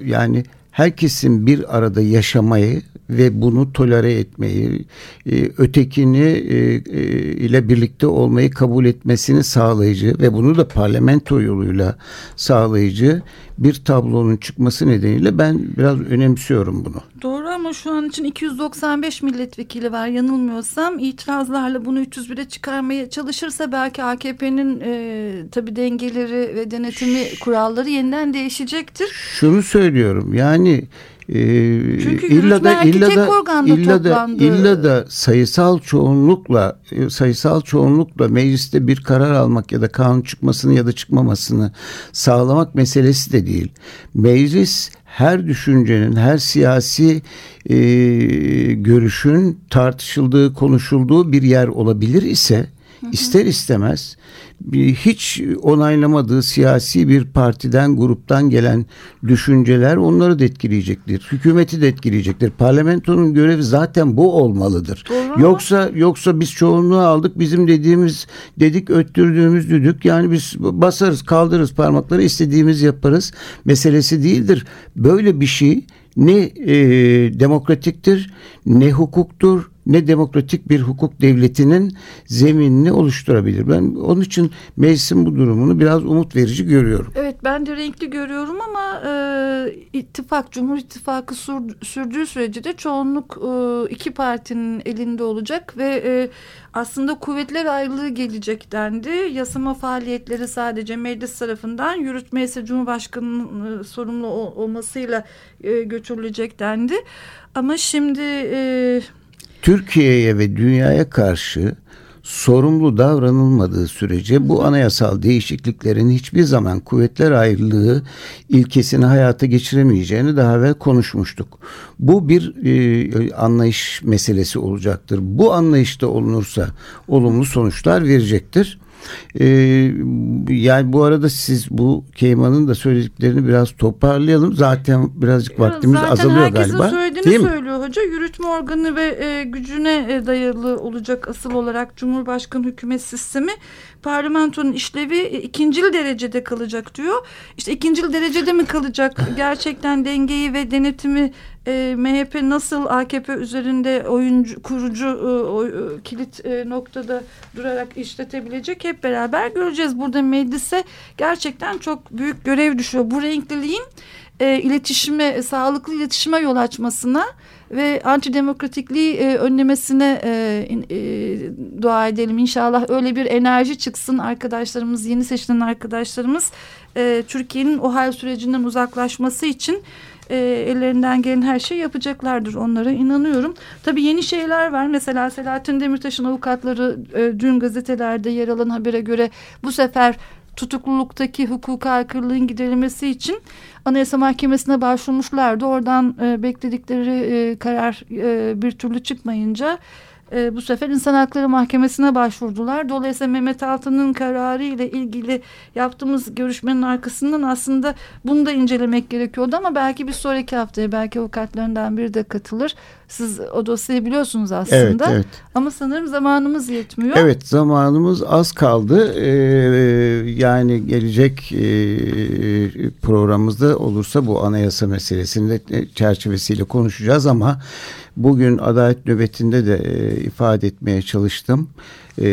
[SPEAKER 2] yani herkesin bir arada yaşamayı ve bunu tolere etmeyi, e, ötekini e, e, ile birlikte olmayı kabul etmesini sağlayıcı ve bunu da parlamento yoluyla sağlayıcı bir tablonun çıkması nedeniyle ben biraz önemsiyorum bunu.
[SPEAKER 3] Doğru ama şu an için 295 milletvekili var yanılmıyorsam itirazlarla bunu 301'e çıkarmaya çalışırsa belki AKP'nin e, tabi dengeleri ve denetimi kuralları yeniden değişecektir.
[SPEAKER 2] Şunu söylüyorum yani Çünkü illa da illa da illa da illa da sayısal çoğunlukla e, sayısal çoğunlukla mecliste bir karar almak ya da kanun çıkmasını ya da çıkmamasını sağlamak meselesi de değil. Meclis her düşüncenin, her siyasi e, görüşün tartışıldığı, konuşulduğu bir yer olabilir ise ister istemez hiç onaylamadığı siyasi bir partiden gruptan gelen düşünceler onları da etkileyecektir. Hükümeti de etkileyecektir. Parlamentonun görevi zaten bu olmalıdır. Doğru. Yoksa yoksa biz çoğunluğu aldık. Bizim dediğimiz dedik öttürdüğümüz düdük yani biz basarız kaldırırız parmakları istediğimiz yaparız meselesi değildir. Böyle bir şey ne e, demokratiktir ne hukuktur ne demokratik bir hukuk devletinin zeminini oluşturabilir. Ben onun için meclisin bu durumunu biraz umut verici görüyorum.
[SPEAKER 3] Evet ben de renkli görüyorum ama e, ittifak, Cumhur İttifakı sür, sürdüğü sürece de çoğunluk e, iki partinin elinde olacak ve e, aslında kuvvetler ayrılığı gelecek dendi. Yasama faaliyetleri sadece meclis tarafından yürütme ise Cumhurbaşkanı'nın e, sorumlu olmasıyla e, götürülecek dendi. Ama şimdi... E,
[SPEAKER 2] Türkiye'ye ve dünyaya karşı sorumlu davranılmadığı sürece bu anayasal değişikliklerin hiçbir zaman kuvvetler ayrılığı ilkesini hayata geçiremeyeceğini daha evvel konuşmuştuk. Bu bir e, anlayış meselesi olacaktır. Bu anlayışta olunursa olumlu sonuçlar verecektir. Ee, yani bu arada siz bu Keyman'ın da söylediklerini biraz toparlayalım. Zaten birazcık vaktimiz
[SPEAKER 3] Zaten
[SPEAKER 2] azalıyor
[SPEAKER 3] herkesin
[SPEAKER 2] galiba.
[SPEAKER 3] söylediğini
[SPEAKER 2] Değil mi?
[SPEAKER 3] söylüyor hoca. Yürütme organı ve e, gücüne e, dayalı olacak asıl olarak Cumhurbaşkanı hükümet sistemi. Parlamentonun işlevi e, ikincil derecede kalacak diyor. İşte ikincil derecede mi kalacak? Gerçekten dengeyi ve denetimi e, MHP nasıl AKP üzerinde oyuncu kurucu e, o, e, kilit e, noktada durarak işletebilecek hep beraber göreceğiz. Burada meclise gerçekten çok büyük görev düşüyor. Bu renkliliğin e, iletişime, sağlıklı iletişime yol açmasına ve antidemokratikliği e, önlemesine e, e, dua edelim. İnşallah öyle bir enerji çıksın arkadaşlarımız, yeni seçilen arkadaşlarımız e, Türkiye'nin o hal sürecinden uzaklaşması için e, ellerinden gelen her şeyi yapacaklardır onlara inanıyorum. Tabii yeni şeyler var. Mesela Selahattin Demirtaş'ın avukatları e, dün gazetelerde yer alan habere göre bu sefer tutukluluktaki hukuka aykırılığın giderilmesi için Anayasa Mahkemesi'ne başvurmuşlardı. Oradan e, bekledikleri e, karar e, bir türlü çıkmayınca e, bu sefer İnsan Hakları Mahkemesi'ne başvurdular. Dolayısıyla Mehmet Altan'ın kararı ile ilgili yaptığımız görüşmenin arkasından aslında bunu da incelemek gerekiyordu ama belki bir sonraki haftaya belki avukatlarından biri de katılır. Siz o dosyayı biliyorsunuz aslında.
[SPEAKER 2] Evet, evet.
[SPEAKER 3] Ama sanırım zamanımız yetmiyor.
[SPEAKER 2] Evet zamanımız az kaldı. Ee, yani gelecek e, programımızda olursa bu anayasa meselesinde çerçevesiyle konuşacağız ama bugün adalet nöbetinde de e, ifade etmeye çalıştım. E,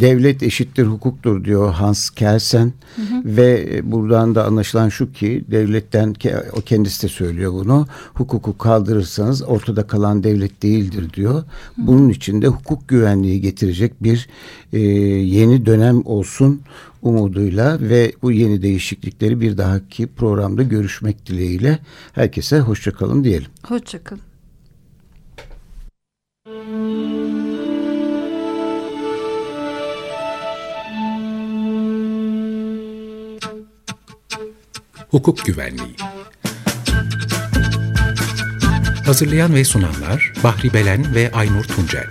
[SPEAKER 2] devlet eşittir hukuktur diyor Hans Kelsen hı hı. ve buradan da anlaşılan şu ki devletten o kendisi de söylüyor bunu hukuku kaldırırsanız ortada kalan devlet değildir diyor. Bunun için de hukuk güvenliği getirecek bir e, yeni dönem olsun umuduyla ve bu yeni değişiklikleri bir dahaki programda görüşmek dileğiyle herkese hoşçakalın diyelim.
[SPEAKER 3] Hoşçakalın.
[SPEAKER 1] Hukuk Güvenliği Hazırlayan ve sunanlar Bahri Belen ve Aynur Tuncel